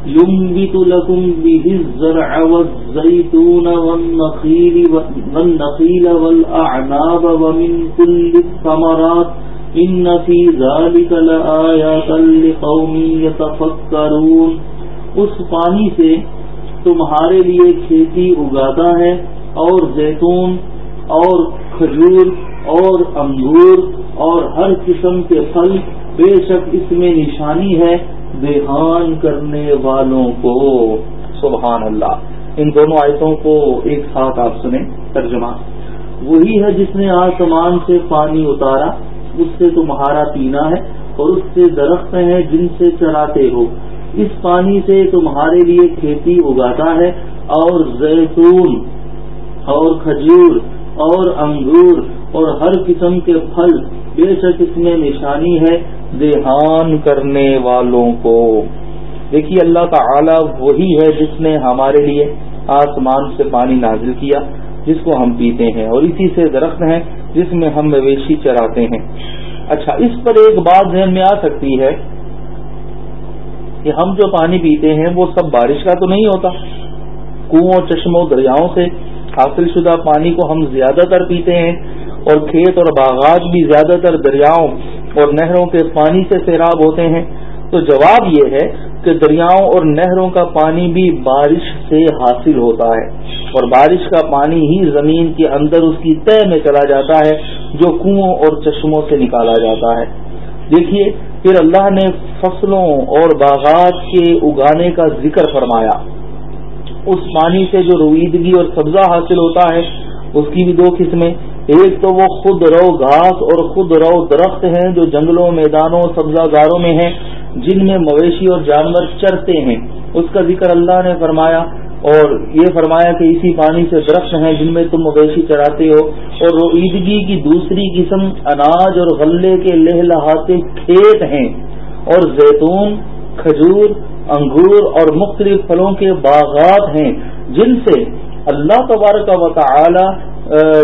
ينبت لكم به الزرع والزيتون والنخيل والنخيل والأعناب ومن كل الثمرات ان فی ذلك لآیات لقوم يتفکرون اس پانی سے تمہارے لیے کھیتی اگاتا ہے اور زیتون اور کھجور اور انگور اور ہر قسم کے پھل بے شک اس میں نشانی ہے دیہان کرنے والوں کو۔ سبحان اللہ۔ ان دونوں آیتوں کو ایک ساتھ آپ سنیں، ترجمہ۔ وہی ہے جس نے آسمان سے پانی اتارا۔ اس سے تمہارا پینا ہے اور اس سے درخت ہیں جن سے چراتے ہو۔ اس پانی سے تمہارے لیے کھیتی اگاتا ہے اور زیتون اور کھجور اور انگور اور ہر قسم کے پھل، بے شک اس میں نشانی ہے دیہان کرنے والوں کو۔ دیکھیے اللہ تعالی وہی ہے جس نے ہمارے لیے آسمان سے پانی نازل کیا، جس کو ہم پیتے ہیں۔ اور اسی سے درخت ہیں جس میں ہم مویشی چراتے ہیں۔ اچھا اس پر ایک بات ذہن میں آ سکتی ہے کہ ہم جو پانی پیتے ہیں، وہ سب بارش کا تو نہیں ہوتا۔ کنو چشموں، دریاؤں سے حاصل شدہ پانی کو ہم زیادہ تر پیتے ہیں اور کھیت اور باغات بھی زیادہ تر دریاؤں اور نہروں کے پانی سے سیراب ہوتے ہیں۔ تو جواب یہ ہے کہ دریاؤں اور نہروں کا پانی بھی بارش سے حاصل ہوتا ہے اور بارش کا پانی ہی زمین کے اندر اس کی طے میں چلا جاتا ہے، جو کنو اور چشموں سے نکالا جاتا ہے۔ دیکھیے، پھر اللہ نے فصلوں اور باغات کے اگانے کا ذکر فرمایا۔ اس پانی سے جو رویدگی اور سبزہ حاصل ہوتا ہے، اس کی بھی دو قسمیں۔ ایک تو وہ خود رو گھاس اور خود رو درخت ہیں، جو جنگلوں، میدانوں، سبزہ گاروں میں ہیں۔ جن میں مویشی اور جانور چرتے ہیں۔ اس کا ذکر اللہ نے فرمایا اور یہ فرمایا کہ اسی پانی سے درخت ہیں جن میں تم مویشی چراتے ہو۔ اور عیدگی کی دوسری قسم اناج اور غلے کے لہ لہاتے کھیت ہیں۔ اور زیتون، کھجور، انگور اور مختلف پھلوں کے باغات ہیں۔ جن سے اللہ تبارک و تعالی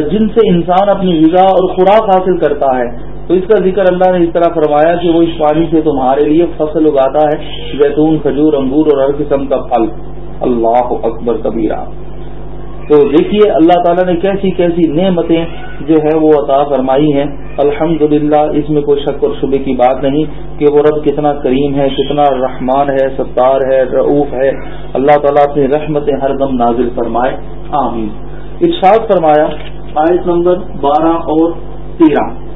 جن سے انسان اپنی غذا اور خوراک حاصل کرتا ہے۔ تو اس کا ذکر اللہ نے اس طرح فرمایا کہ وہ اس پانی سے تمہارے لیے فصل اگاتا ہے، زیتون، کھجور، انگور اور ہر قسم کا پھل۔ اللہ اکبر کبیرہ۔ تو دیکھیے، اللہ تعالیٰ نے کیسی کیسی نعمتیں جو ہے وہ عطا فرمائی ہیں۔ الحمد اس میں کوئی شک اور شبے کی بات نہیں کہ وہ رب کتنا کریم ہے، کتنا رحمان ہے، ستار ہے، رعوف ہے۔ اللہ تعالیٰ اپنی رحمتیں ہر دم نازل فرمائے۔ آمین۔ ارشاد فرمایا، آیت نمبر بارہ اور تیرہ۔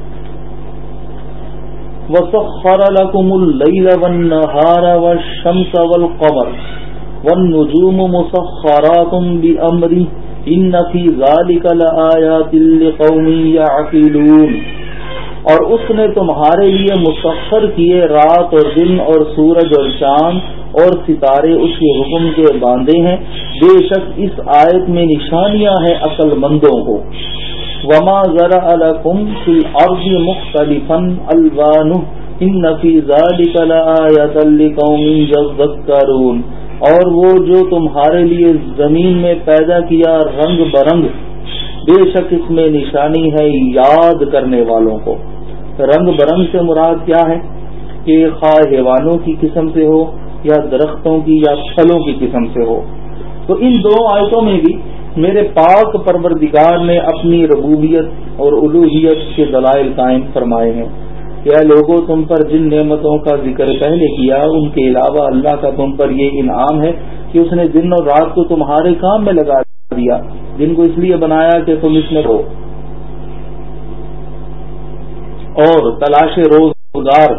وسخر لكم الليل والنهار والشمس والقمر والنجوم مسخرات بأمره إن في ذلك لآيات لقوم يعقلون اور اس نے تمہارے لیے مسخر کیے رات اور دن اور سورج اور چاند اور ستارے اس کے حکم کے باندھے ہیں۔ بے شک اس آیت میں نشانیاں ہیں عقل مندوں کو۔ وما ذرا لكم في الارض مختلفا الوانه ان في ذلك لآيات لقوم يذكرون اور وہ جو تمہارے لیے زمین میں پیدا کیا رنگ برنگ، بے شک اس میں نشانی ہے یاد کرنے والوں کو۔ رنگ برنگ سے مراد کیا ہے؟ کہ خواہ حیوانوں کی قسم سے ہو یا درختوں کی یا پھلوں کی قسم سے ہو۔ تو ان دو آیتوں میں بھی میرے پاک پروردگار نے اپنی ربوبیت اور الوحیت کے دلائل قائم فرمائے ہیں۔ کیا لوگوں تم پر جن نعمتوں کا ذکر پہلے کیا، ان کے علاوہ اللہ کا تم پر یہ انعام ہے کہ اس نے دن اور رات کو تمہارے کام میں لگا دیا، جن کو اس لیے بنایا کہ تم اس میں رہو۔ اور تلاش روزگار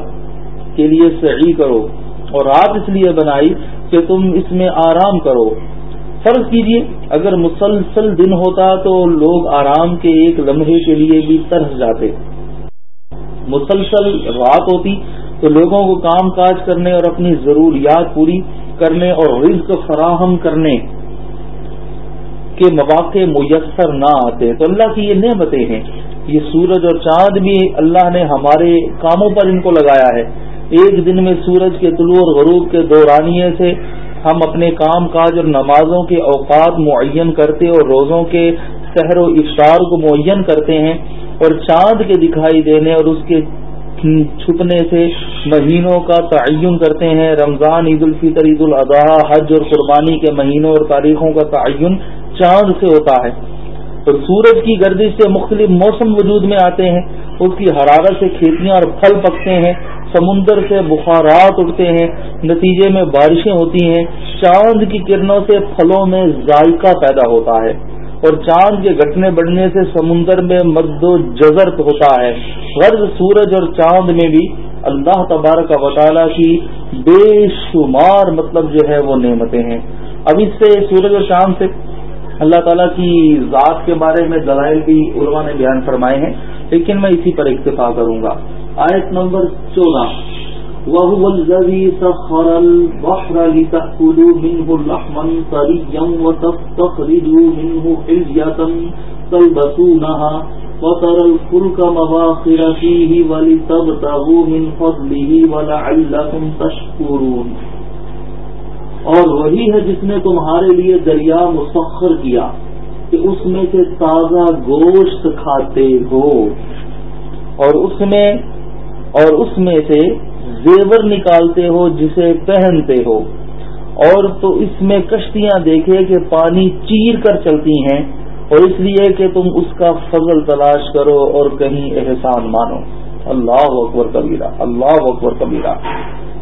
کے لیے صحیح کرو، اور رات اس لیے بنائی کہ تم اس میں آرام کرو۔ فرض کیجیے، اگر مسلسل دن ہوتا تو لوگ آرام کے ایک لمحے کے لیے بھی ترس جاتے۔ مسلسل رات ہوتی تو لوگوں کو کام کاج کرنے اور اپنی ضروریات پوری کرنے اور رزق فراہم کرنے کے مواقع میسر نہ آتے۔ تو اللہ کی یہ نعمتیں ہیں۔ یہ سورج اور چاند بھی اللہ نے ہمارے کاموں پر ان کو لگایا ہے۔ ایک دن میں سورج کے طلوع اور غروب کے دورانیے سے ہم اپنے کام کاج اور نمازوں کے اوقات معین کرتے اور روزوں کے سحر و افطار کو معین کرتے ہیں اور چاند کے دکھائی دینے اور اس کے چھپنے سے مہینوں کا تعین کرتے ہیں۔ رمضان، عید الفطر، عید الاضحیٰ، حج اور قربانی کے مہینوں اور تاریخوں کا تعین چاند سے ہوتا ہے۔ اور سورج کی گردش سے مختلف موسم وجود میں آتے ہیں۔ اس کی حرارت سے کھیتیاں اور پھل پکتے ہیں۔ سمندر سے بخارات اٹھتے ہیں، نتیجے میں بارشیں ہوتی ہیں، چاند کی کرنوں سے پھلوں میں ذائقہ پیدا ہوتا ہے اور چاند کے گھٹنے بڑھنے سے سمندر میں مد و جزر ہوتا ہے۔ غرض سورج اور چاند میں بھی اللہ تبارک کا وطالعہ کی بے شمار مطلب جو ہے وہ نعمتیں ہیں۔ اب اس سے سورج اور چاند سے اللہ تعالیٰ کی ذات کے بارے میں دلائل بھی علماء نے بیان فرمائے ہیں، لیکن میں اسی پر اکتفا کروں گا۔ آیت نمبر چودہ. وهو الذي سخر البحر لتأكلوا منه لحما طريا وتستخرجوا منه حلية تلبسونها وترى الفلك مواخر فيه ولتبتغوا من فضله ولعلكم تشكرون. اور وہی ہے جس نے تمہارے لیے دریا مسخر کیا کہ اس میں سے تازہ گوشت کھاتے ہو اور اس میں اور اس میں سے زیور نکالتے ہو جسے پہنتے ہو۔ اور تو اس میں کشتیاں دیکھے کہ پانی چیر کر چلتی ہیں، اور اس لیے کہ تم اس کا فضل تلاش کرو اور کہیں احسان مانو۔ اللہ اکبر کبیرہ، اللہ اکبر کبیرہ۔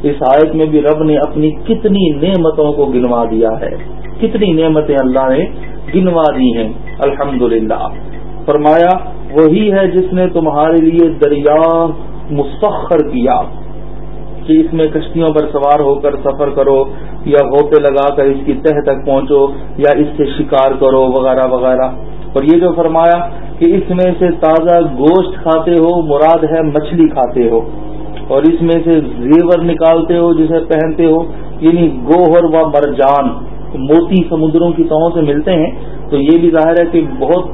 اس آیت میں بھی رب نے اپنی کتنی نعمتوں کو گنوا دیا ہے۔ کتنی نعمتیں اللہ نے گنوا دی ہیں۔ الحمد فرمایا، وہی ہے جس نے تمہارے لیے دریا مسخر کیا کہ اس میں کشتیوں پر سوار ہو کر سفر کرو یا غوطے لگا کر اس کی تہ تک پہنچو یا اس سے شکار کرو، وغیرہ وغیرہ۔ اور یہ جو فرمایا کہ اس میں سے تازہ گوشت کھاتے ہو، مراد ہے مچھلی کھاتے ہو۔ اور اس میں سے زیور نکالتے ہو، جسے پہنتے ہو یعنی گوہر و مرجان، موتی سمندروں کی تہوں سے ملتے ہیں۔ تو یہ بھی ظاہر ہے کہ بہت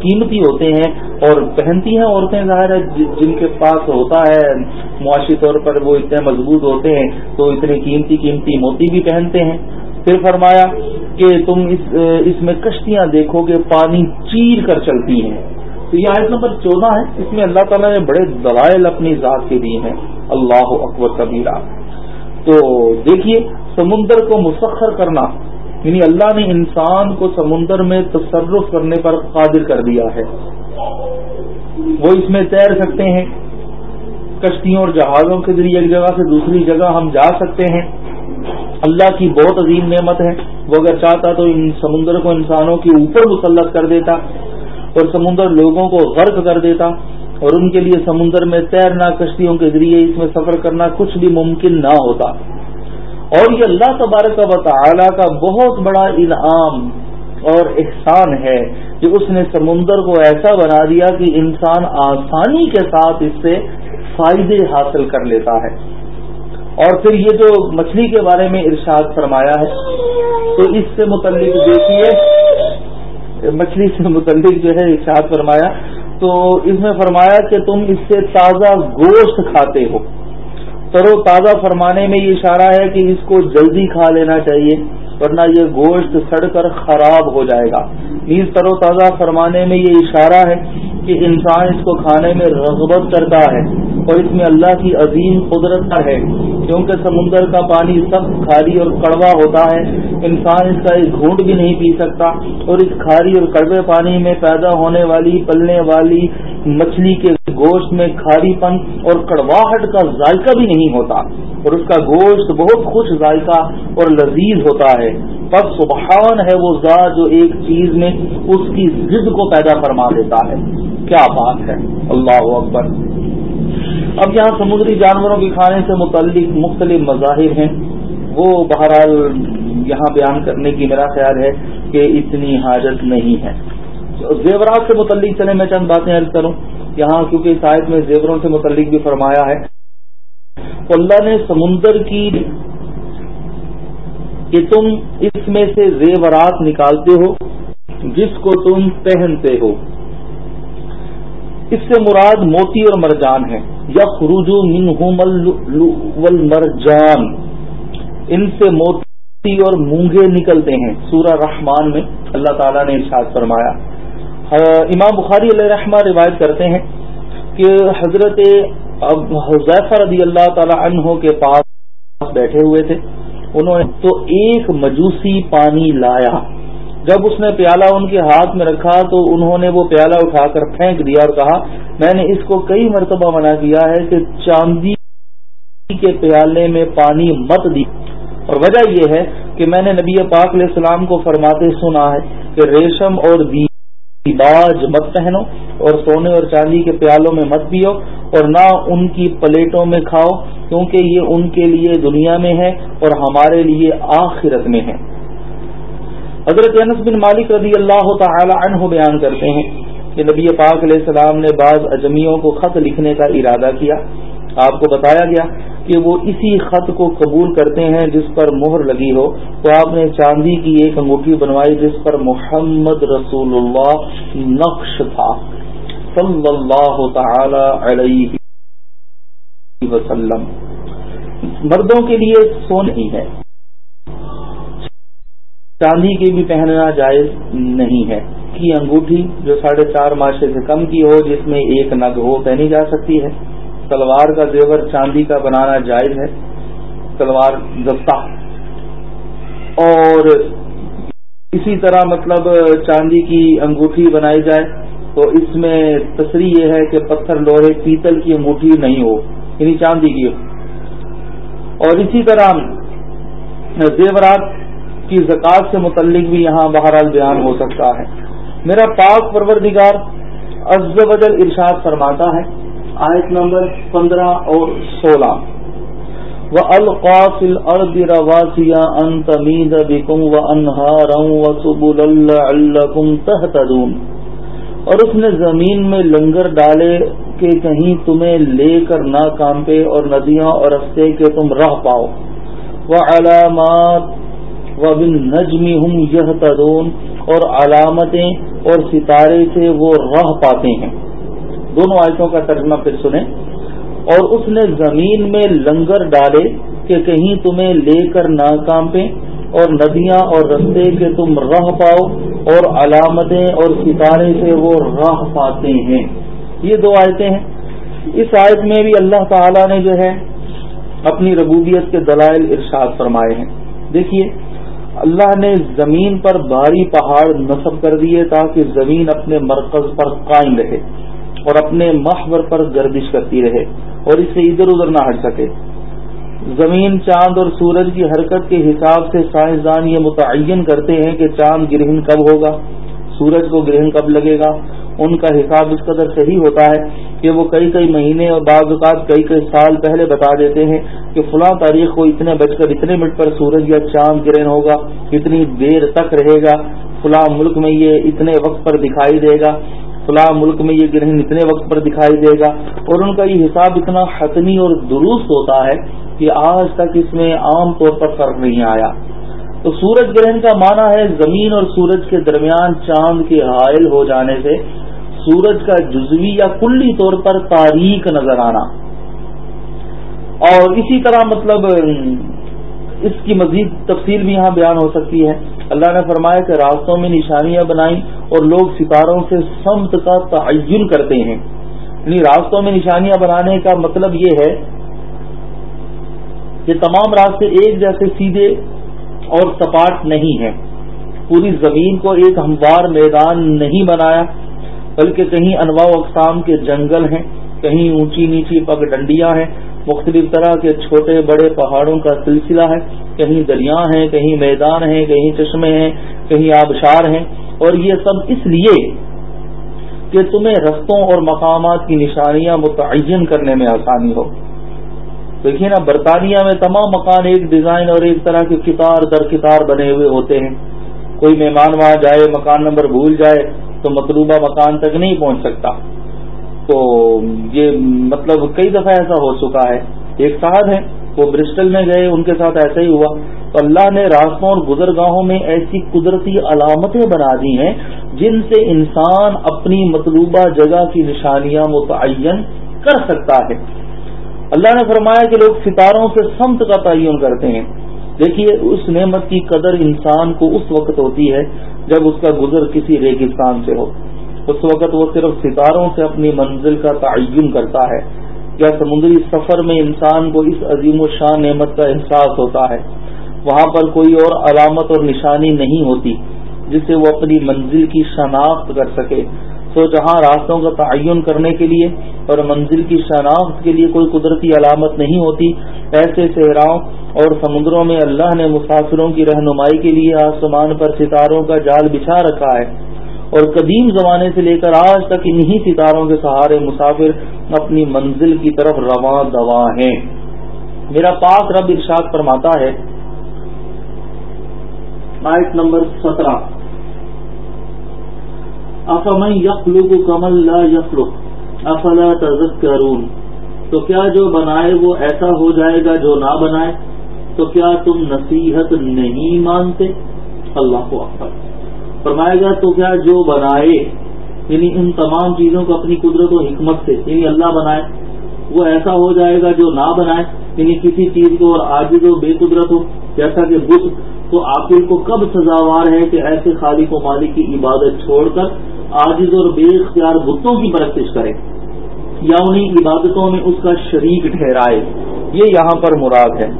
قیمتی ہوتے ہیں۔ اور پہنتی ہیں عورتیں ظاہر ہے، جن کے پاس ہوتا ہے معاشی طور پر وہ اتنے مضبوط ہوتے ہیں تو اتنے قیمتی قیمتی موتی بھی پہنتے ہیں۔ پھر فرمایا کہ تم اس اس میں کشتیاں دیکھو گے، پانی چیر کر چلتی ہیں۔ تو یہ آیت نمبر چودہ ہے۔ اس میں اللہ تعالیٰ نے بڑے دلائل اپنی ذات کے دیے ہیں۔ اللہ اکبر کبیرہ۔ تو دیکھیے، سمندر کو مسخر کرنا یعنی اللہ نے انسان کو سمندر میں تصرف کرنے پر قادر کر دیا ہے۔ وہ اس میں تیر سکتے ہیں۔ کشتیوں اور جہازوں کے ذریعے ایک جگہ سے دوسری جگہ ہم جا سکتے ہیں۔ اللہ کی بہت عظیم نعمت ہے۔ وہ اگر چاہتا تو ان سمندر کو انسانوں کے اوپر مسلط کر دیتا اور سمندر لوگوں کو غرق کر دیتا اور ان کے لیے سمندر میں تیرنا، کشتیوں کے ذریعے اس میں سفر کرنا کچھ بھی ممکن نہ ہوتا۔ اور یہ اللہ تبارک و تعالی کا بہت بڑا انعام اور احسان ہے کہ اس نے سمندر کو ایسا بنا دیا کہ انسان آسانی کے ساتھ اس سے فائدے حاصل کر لیتا ہے۔ اور پھر یہ جو مچھلی کے بارے میں ارشاد فرمایا ہے، تو اس سے متعلق دیکھیے، مچھلی سے متعلق جو ہے ارشاد فرمایا، تو اس میں فرمایا کہ تم اس سے تازہ گوشت کھاتے ہو۔ ترو تازہ فرمانے میں یہ اشارہ ہے کہ اس کو جلدی کھا لینا چاہیے۔ ورنہ یہ گوشت سڑ کر خراب ہو جائے گا۔ نیز ترو تازہ فرمانے میں یہ اشارہ ہے کہ انسان اس کو کھانے میں رغبت کرتا ہے اور اس میں اللہ کی عظیم قدرت ہے۔ کیونکہ سمندر کا پانی سخت کھاری اور کڑوا ہوتا ہے، انسان اس کا ایک گھونٹ بھی نہیں پی سکتا۔ اور اس کھاری اور کڑوے پانی میں پیدا ہونے والی، پلنے والی مچھلی کے گوشت میں کھاری پن اور کڑواہٹ کا ذائقہ بھی نہیں ہوتا۔ اور اس کا گوشت بہت خوش ذائقہ اور لذیذ ہوتا ہے۔ بس سبحان ہے وہ ذات جو ایک چیز میں اس کی ضد کو پیدا فرما دیتا ہے۔ کیا بات ہے؟ اللہ اکبر۔ اب یہاں سمندری جانوروں کے کھانے سے متعلق مختلف مظاہر ہیں۔ وہ بہرحال یہاں بیان کرنے کی میرا خیال ہے کہ اتنی حاجت نہیں ہے۔ زیورات سے متعلق چلے میں چند باتیں عرض کروں۔ یہاں کیونکہ اس آیت میں زیوروں سے متعلق بھی فرمایا ہے۔ اللہ نے سمندر کی کہ تم اس میں سے زیورات نکالتے ہو، جس کو تم پہنتے ہو۔ اس سے مراد موتی اور مرجان ہے۔ یا خروج مرجان ان سے موتی اور مونگے نکلتے ہیں۔ سورہ رحمان میں اللہ تعالیٰ نے ارشاد فرمایا۔ امام بخاری علیہ رحمٰ روایت کرتے ہیں کہ حضرت حضیفہ رضی اللہ تعالی عنہ کے پاس بیٹھے ہوئے تھے۔ انہوں نے تو ایک مجوسی پانی لایا۔ جب اس نے پیالہ ان کے ہاتھ میں رکھا تو انہوں نے وہ پیالہ اٹھا کر پھینک دیا اور کہا، میں نے اس کو کئی مرتبہ منع کیا ہے کہ چاندی کے پیالے میں پانی مت دی۔ اور وجہ یہ ہے کہ میں نے نبی پاک علیہ السلام کو فرماتے سنا ہے کہ ریشم اور باج مت پہنو اور سونے اور چاندی کے پیالوں میں مت پیو اور نہ ان کی پلیٹوں میں کھاؤ، کیونکہ یہ ان کے لیے دنیا میں ہے اور ہمارے لیے آخرت میں ہے۔ حضرت انس بن مالک رضی اللہ تعالی عنہ بیان کرتے ہیں کہ نبی پاک علیہ السلام نے بعض اجمیوں کو خط لکھنے کا ارادہ کیا۔ آپ کو بتایا گیا کہ وہ اسی خط کو قبول کرتے ہیں جس پر مہر لگی ہو۔ تو آپ نے چاندی کی ایک انگوٹھی بنوائی جس پر محمد رسول اللہ نقش تھا۔ صلی اللہ تعالی علیہ وسلم۔ مردوں کے لیے سو نہیں ہے۔ چاندی کی بھی پہننا جائز نہیں ہے۔ کی انگوٹھی جو ساڑھے چار ماشے سے کم کی ہو، جس میں ایک نگ ہو، پہنی جا سکتی ہے۔ تلوار کا زیور چاندی کا بنانا جائز ہے۔ تلوار دستہ اور اسی طرح مطلب چاندی کی انگوٹھی بنائی جائے تو اس میں تصریح یہ ہے کہ پتھر، لوہے، پیتل کی انگوٹھی نہیں ہو یعنی چاندی کی۔ ہو اور اسی طرح زیورات کی زکات سے متعلق بھی یہاں بہرحال بیان ہو سکتا ہے۔ میرا پاک پروردگار عز و جل ارشاد فرماتا ہے آیت نمبر پندرہ اور سولہ۔ و القافل ارد رواسیا ان تمید بکم و انہارا و سبل اور اس نے زمین میں لنگر ڈالے کہ کہیں تمہیں لے کر نہ کانپے اور ندیاں اور رستے کے تم رہ پاؤ۔ وہ علامات و بن نجمی ہم یہ اور علامتیں اور ستارے سے وہ رہ پاتے ہیں۔ دونوں آیتوں کا ترجمہ پھر سنیں۔ اور اس نے زمین میں لنگر ڈالے کہ کہیں تمہیں لے کر نہ کانپیں، اور ندیاں اور رستے کے تم رہ پاؤ، اور علامتیں اور ستارے سے وہ راہ پاتے ہیں۔ یہ دو آیتیں ہیں۔ اس آیت میں بھی اللہ تعالی نے جو ہے اپنی ربوبیت کے دلائل ارشاد فرمائے ہیں۔ دیکھیے، اللہ نے زمین پر بھاری پہاڑ نصب کر دیے تاکہ زمین اپنے مرکز پر قائم رہے۔ اور اپنے محور پر گردش کرتی رہے اور اس سے ادھر ادھر نہ ہٹ سکے۔ زمین، چاند اور سورج کی حرکت کے حساب سے سائنسدان یہ متعین کرتے ہیں کہ چاند گرہن کب ہوگا، سورج کو گرہن کب لگے گا۔ ان کا حساب اس قدر صحیح ہوتا ہے کہ وہ کئی کئی مہینے اور بعض اوقات کئی کئی سال پہلے بتا دیتے ہیں کہ فلاں تاریخ کو اتنے بج کر اتنے منٹ پر سورج یا چاند گرہن ہوگا اتنی دیر تک رہے گا، فلاں ملک میں یہ اتنے وقت پر دکھائی دے گا۔ فلاں ملک میں یہ گرہن اتنے وقت پر دکھائی دے گا اور ان کا یہ حساب اتنا حتمی اور درست ہوتا ہے کہ آج تک اس میں عام طور پر فرق نہیں آیا۔ تو سورج گرہن کا معنی ہے زمین اور سورج کے درمیان چاند کے حائل ہو جانے سے سورج کا جزوی یا کلی طور پر تاریخ نظر آنا۔ اور اسی طرح مطلب اس کی مزید تفصیل بھی یہاں بیان ہو سکتی ہے۔ اللہ نے فرمایا کہ راستوں میں نشانیاں بنائی اور لوگ ستاروں سے سمت کا تعین کرتے ہیں۔ یعنی راستوں میں نشانیاں بنانے کا مطلب یہ ہے کہ تمام راستے ایک جیسے سیدھے اور سپاٹ نہیں ہیں۔ پوری زمین کو ایک ہموار میدان نہیں بنایا، بلکہ کہیں انواع و اقسام کے جنگل ہیں، کہیں اونچی نیچی پگ ڈنڈیاں ہیں، مختلف طرح کے چھوٹے بڑے پہاڑوں کا سلسلہ ہے۔ کہیں دریا ہیں، کہیں میدان ہیں، کہیں چشمے ہیں، کہیں آبشار ہیں۔ اور یہ سب اس لیے کہ تمہیں رستوں اور مقامات کی نشانیاں متعین کرنے میں آسانی ہو۔ دیکھیے نا، برطانیہ میں تمام مکان ایک ڈیزائن اور ایک طرح کے کتار در کتار بنے ہوئے ہوتے ہیں۔ کوئی مہمان وہاں جائے، مکان نمبر بھول جائے، تو مطلوبہ مکان تک نہیں پہنچ سکتا۔ تو یہ مطلب کئی دفعہ ایسا ہو چکا ہے۔ ایک صاحب ہے وہ برسٹل میں گئے، ان کے ساتھ ایسا ہی ہوا۔ تو اللہ نے راستوں اور گزرگاہوں میں ایسی قدرتی علامتیں بنا دی ہیں جن سے انسان اپنی مطلوبہ جگہ کی نشانیاں متعین کر سکتا ہے۔ اللہ نے فرمایا کہ لوگ ستاروں سے سمت کا تعین کرتے ہیں۔ دیکھیے، اس نعمت کی قدر انسان کو اس وقت ہوتی ہے جب اس کا گزر کسی ریگستان سے ہو۔ اس وقت وہ صرف ستاروں سے اپنی منزل کا تعین کرتا ہے۔ یا سمندری سفر میں انسان کو اس عظیم و شان نعمت کا احساس ہوتا ہے۔ وہاں پر کوئی اور علامت اور نشانی نہیں ہوتی جس سے وہ اپنی منزل کی شناخت کر سکے۔ تو جہاں راستوں کا تعین کرنے کے لیے اور منزل کی شناخت کے لیے کوئی قدرتی علامت نہیں ہوتی، ایسے صحراؤں اور سمندروں میں اللہ نے مسافروں کی رہنمائی کے لیے آسمان پر ستاروں کا جال بچھا رکھا ہے۔ اور قدیم زمانے سے لے کر آج تک انہی ستاروں کے سہارے مسافر اپنی منزل کی طرف رواں دوا ہیں۔ میرا پاک رب ارشاد فرماتا ہے۔ آیت نمبر سترہ۔ افمن یخلق کمل لا یخلق، افلا تذکرون؟ تو کیا جو بنائے وہ ایسا ہو جائے گا جو نہ بنائے؟ تو کیا تم نصیحت نہیں مانتے؟ اللہ کو اکبر۔ فرمائے گا، تو کیا جو بنائے یعنی ان تمام چیزوں کو اپنی قدرت و حکمت سے یعنی اللہ بنائے، وہ ایسا ہو جائے گا جو نہ بنائے یعنی کسی چیز کو اور آج جو بے قدرت ہو، جیسا کہ بت، تو عقل کو کب سزاوار ہے کہ ایسے خالق و مالک کی عبادت چھوڑ کر عاجز اور بے اختیار بتوں کی پرستش کرے، یا انہیں عبادتوں میں اس کا شریک ٹھہرائے۔ یہ یہاں پر مراد ہے۔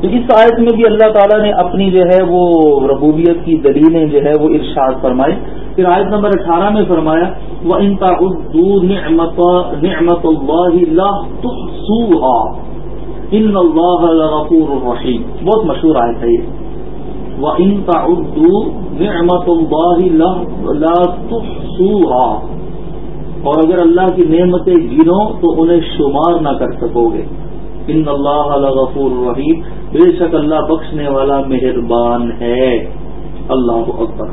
تو اس آیت میں بھی اللہ تعالیٰ نے اپنی جو ہے وہ ربوبیت کی دلیلیں جو ہے وہ ارشاد فرمائی۔ پھر آیت نمبر اٹھارہ میں فرمایا وہ ان نعمت نعمت اللہ ان اللہ غفور الرحیم بہت مشہور آیت ہے یہ۔ وہ ان کا اردو نعمت اللہ اور اگر اللہ کی نعمتیں گنو تو انہیں شمار نہ کر سکو گے۔ ان اللہ غفور الرحیم بے شک اللہ بخشنے والا مہربان ہے۔ اللہ اکبر۔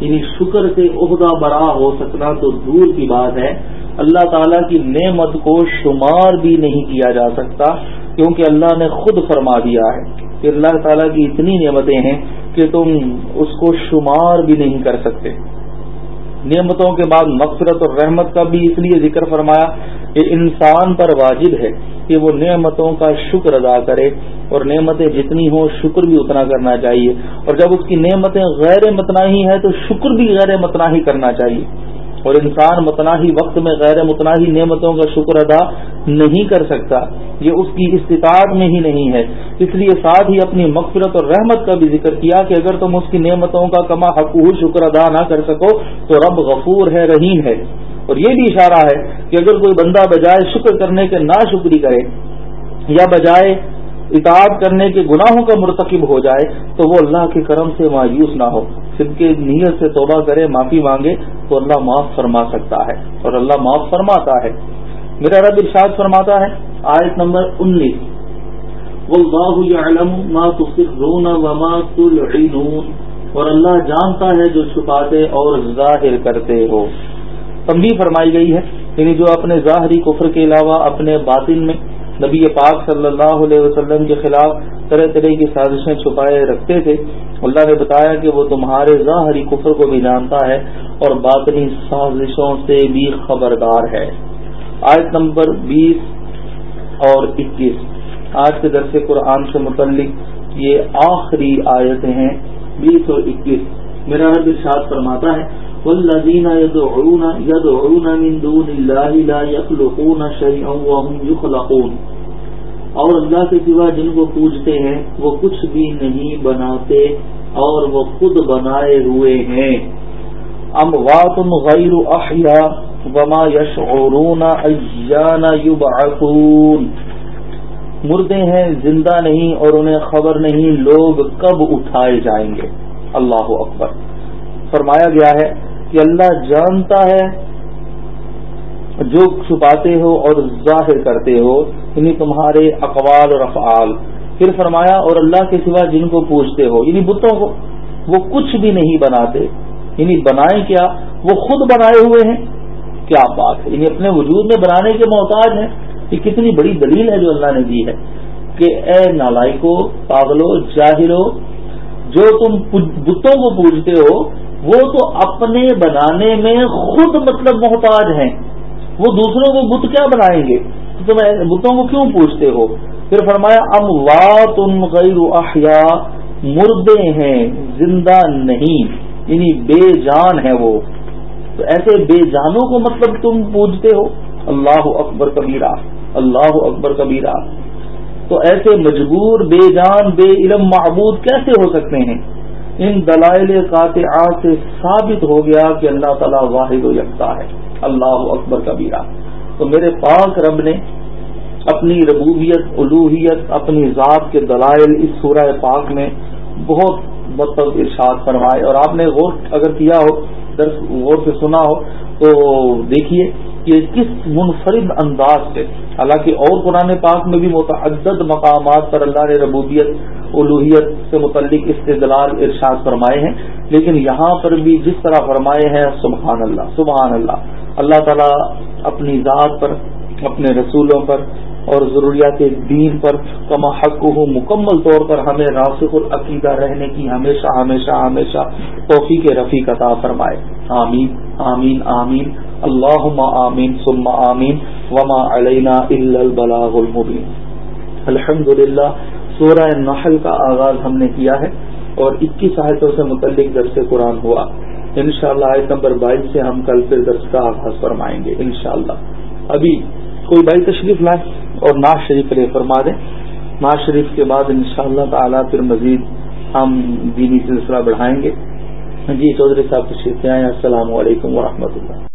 یعنی شکر سے عہدہ برا ہو سکنا تو دور کی بات ہے۔ اللہ تعالیٰ کی نعمت کو شمار بھی نہیں کیا جا سکتا، کیونکہ اللہ نے خود فرما دیا ہے کہ اللہ تعالیٰ کی اتنی نعمتیں ہیں کہ تم اس کو شمار بھی نہیں کر سکتے۔ نعمتوں کے بعد مغفرت اور رحمت کا بھی اس لیے ذکر فرمایا کہ انسان پر واجب ہے کہ وہ نعمتوں کا شکر ادا کرے اور نعمتیں جتنی ہوں شکر بھی اتنا کرنا چاہیے اور جب اس کی نعمتیں غیر متناہی ہیں تو شکر بھی غیر متناہی کرنا چاہیے۔ اور انسان متناہی وقت میں غیر متناہی نعمتوں کا شکر ادا نہیں کر سکتا، یہ اس کی استطاعت میں ہی نہیں ہے۔ اس لیے ساتھ ہی اپنی مغفرت اور رحمت کا بھی ذکر کیا کہ اگر تم اس کی نعمتوں کا کما حقوق شکر ادا نہ کر سکو، تو رب غفور ہے، رحیم ہے۔ اور یہ بھی اشارہ ہے کہ اگر کوئی بندہ بجائے شکر کرنے کے نا شکری کرے یا بجائے اطاعت کرنے کے گناہوں کا مرتکب ہو جائے تو وہ اللہ کے کرم سے مایوس نہ ہو۔ صرف کے نیت سے توبہ کرے، معافی مانگے تو اللہ معاف فرما سکتا ہے اور اللہ معاف فرماتا ہے۔ میرا رب ارشاد فرماتا ہے، آیت نمبر انیس۔ اور اللہ جانتا ہے جو چھپاتے اور ظاہر کرتے ہو۔ تمبی فرمائی گئی ہے یعنی جو اپنے ظاہری کفر کے علاوہ اپنے باطن میں نبی پاک صلی اللہ علیہ وسلم کے خلاف طرح طرح کی سازشیں چھپائے رکھتے تھے۔ اللہ نے بتایا کہ وہ تمہارے ظاہری کفر کو بھی جانتا ہے اور باطنی سازشوں سے بھی خبردار ہے۔ آیت نمبر بیس اور اکیس۔ آج کے درس قرآن سے متعلق یہ آخری آیتیں ہیں۔ بیس اور اکیس۔ میرا رب ارشاد فرماتا ہے، والذين يدعون يدعون من دون الله لا يخلقون شيئا وهم يخلقون۔ اور اللہ کے سوا جن کو پوجتے ہیں، وہ کچھ بھی نہیں بناتے اور وہ خود بنائے ہوئے ہیں۔ اموات غیر احیاء وما يشعرون ایان یبعثون۔ مردے ہیں، زندہ نہیں اور انہیں خبر نہیں لوگ کب اٹھائے جائیں گے۔ اللہ اکبر۔ فرمایا گیا ہے کہ اللہ جانتا ہے جو چھپاتے ہو اور ظاہر کرتے ہو۔ یعنی تمہارے اقوال اور افعال۔ پھر فرمایا، اور اللہ کے سوا جن کو پوچھتے ہو یعنی بتوں کو، وہ کچھ بھی نہیں بناتے۔ یعنی بنائیں کیا؟ وہ خود بنائے ہوئے ہیں؟ کیا بات ہے؟ یعنی اپنے وجود میں بنانے کے محتاج ہیں؟ یہ کتنی بڑی دلیل ہے جو اللہ نے دی ہے کہ اے نالائکو، پاگلو جاہرو جو تم بتوں کو پوجتے ہو، وہ تو اپنے بنانے میں خود مطلب محتاج ہیں۔ وہ دوسروں کو بت کیا بنائیں گے؟ تم بتوں کو کیوں پوچھتے ہو؟ پھر فرمایا، ام تم غیر احیا، مردے ہیں، زندہ نہیں یعنی بے جان ہے وہ۔ تو ایسے بے جانوں کو مطلب تم پوجتے ہو؟ اللہ اکبر کبیرہ، اللہ اکبر کبیرہ۔ تو ایسے مجبور، بے جان، بے علم، معبود کیسے ہو سکتے ہیں؟ ان دلائل قاطعات سے ثابت ہو گیا کہ اللہ تعالیٰ واحد و یکتا ہے، اللہ اکبر کبیرہ۔ تو میرے پاک رب نے اپنی ربوبیت الوحیت اپنی ذات کے دلائل اس سورہ پاک میں بہت مطلب ارشاد فرمائے۔ اور آپ نے غور اگر کیا ہو، درس غور سے سنا ہو، تو دیکھیے کہ کس منفرد انداز سے، حالانکہ اور قرآن پاک میں بھی متعدد مقامات پر اللہ نے ربوبیت الوحیت سے متعلق استدلال ارشاد فرمائے ہیں، لیکن یہاں پر بھی جس طرح فرمائے ہیں، سبحان اللہ سبحان اللہ۔ اللہ تعالیٰ اپنی ذات پر، اپنے رسولوں پر اور ضروریات دین پر کما حق ہو مکمل طور پر ہمیں راسخ العقیدہ رہنے کی ہمیشہ ہمیشہ ہمیشہ توفیق رفیق عطا فرمائے۔ آمین آمین آمین۔ اللہ آمین، ثم آمین۔ وما علینا البلاغ المبین۔ الحمد للہ سورہ نحل کا آغاز ہم نے کیا ہے اور اکیس آیتوں سے متعلق درس قرآن ہوا۔ انشاءاللہ شاء آیت نمبر بائیس سے ہم کل پھر درس کا آغاز فرمائیں گے، انشاءاللہ۔ ابھی کوئی بھائی تشریف لائے اور ناز شریف لے فرما دیں۔ ناز شریف کے بعد ان شاء اللہ تعالیٰ پھر مزید ہم دینی سلسلہ بڑھائیں گے۔ جی چودھری صاحب تشریف آئیں السلام علیکم ورحمۃ اللہ۔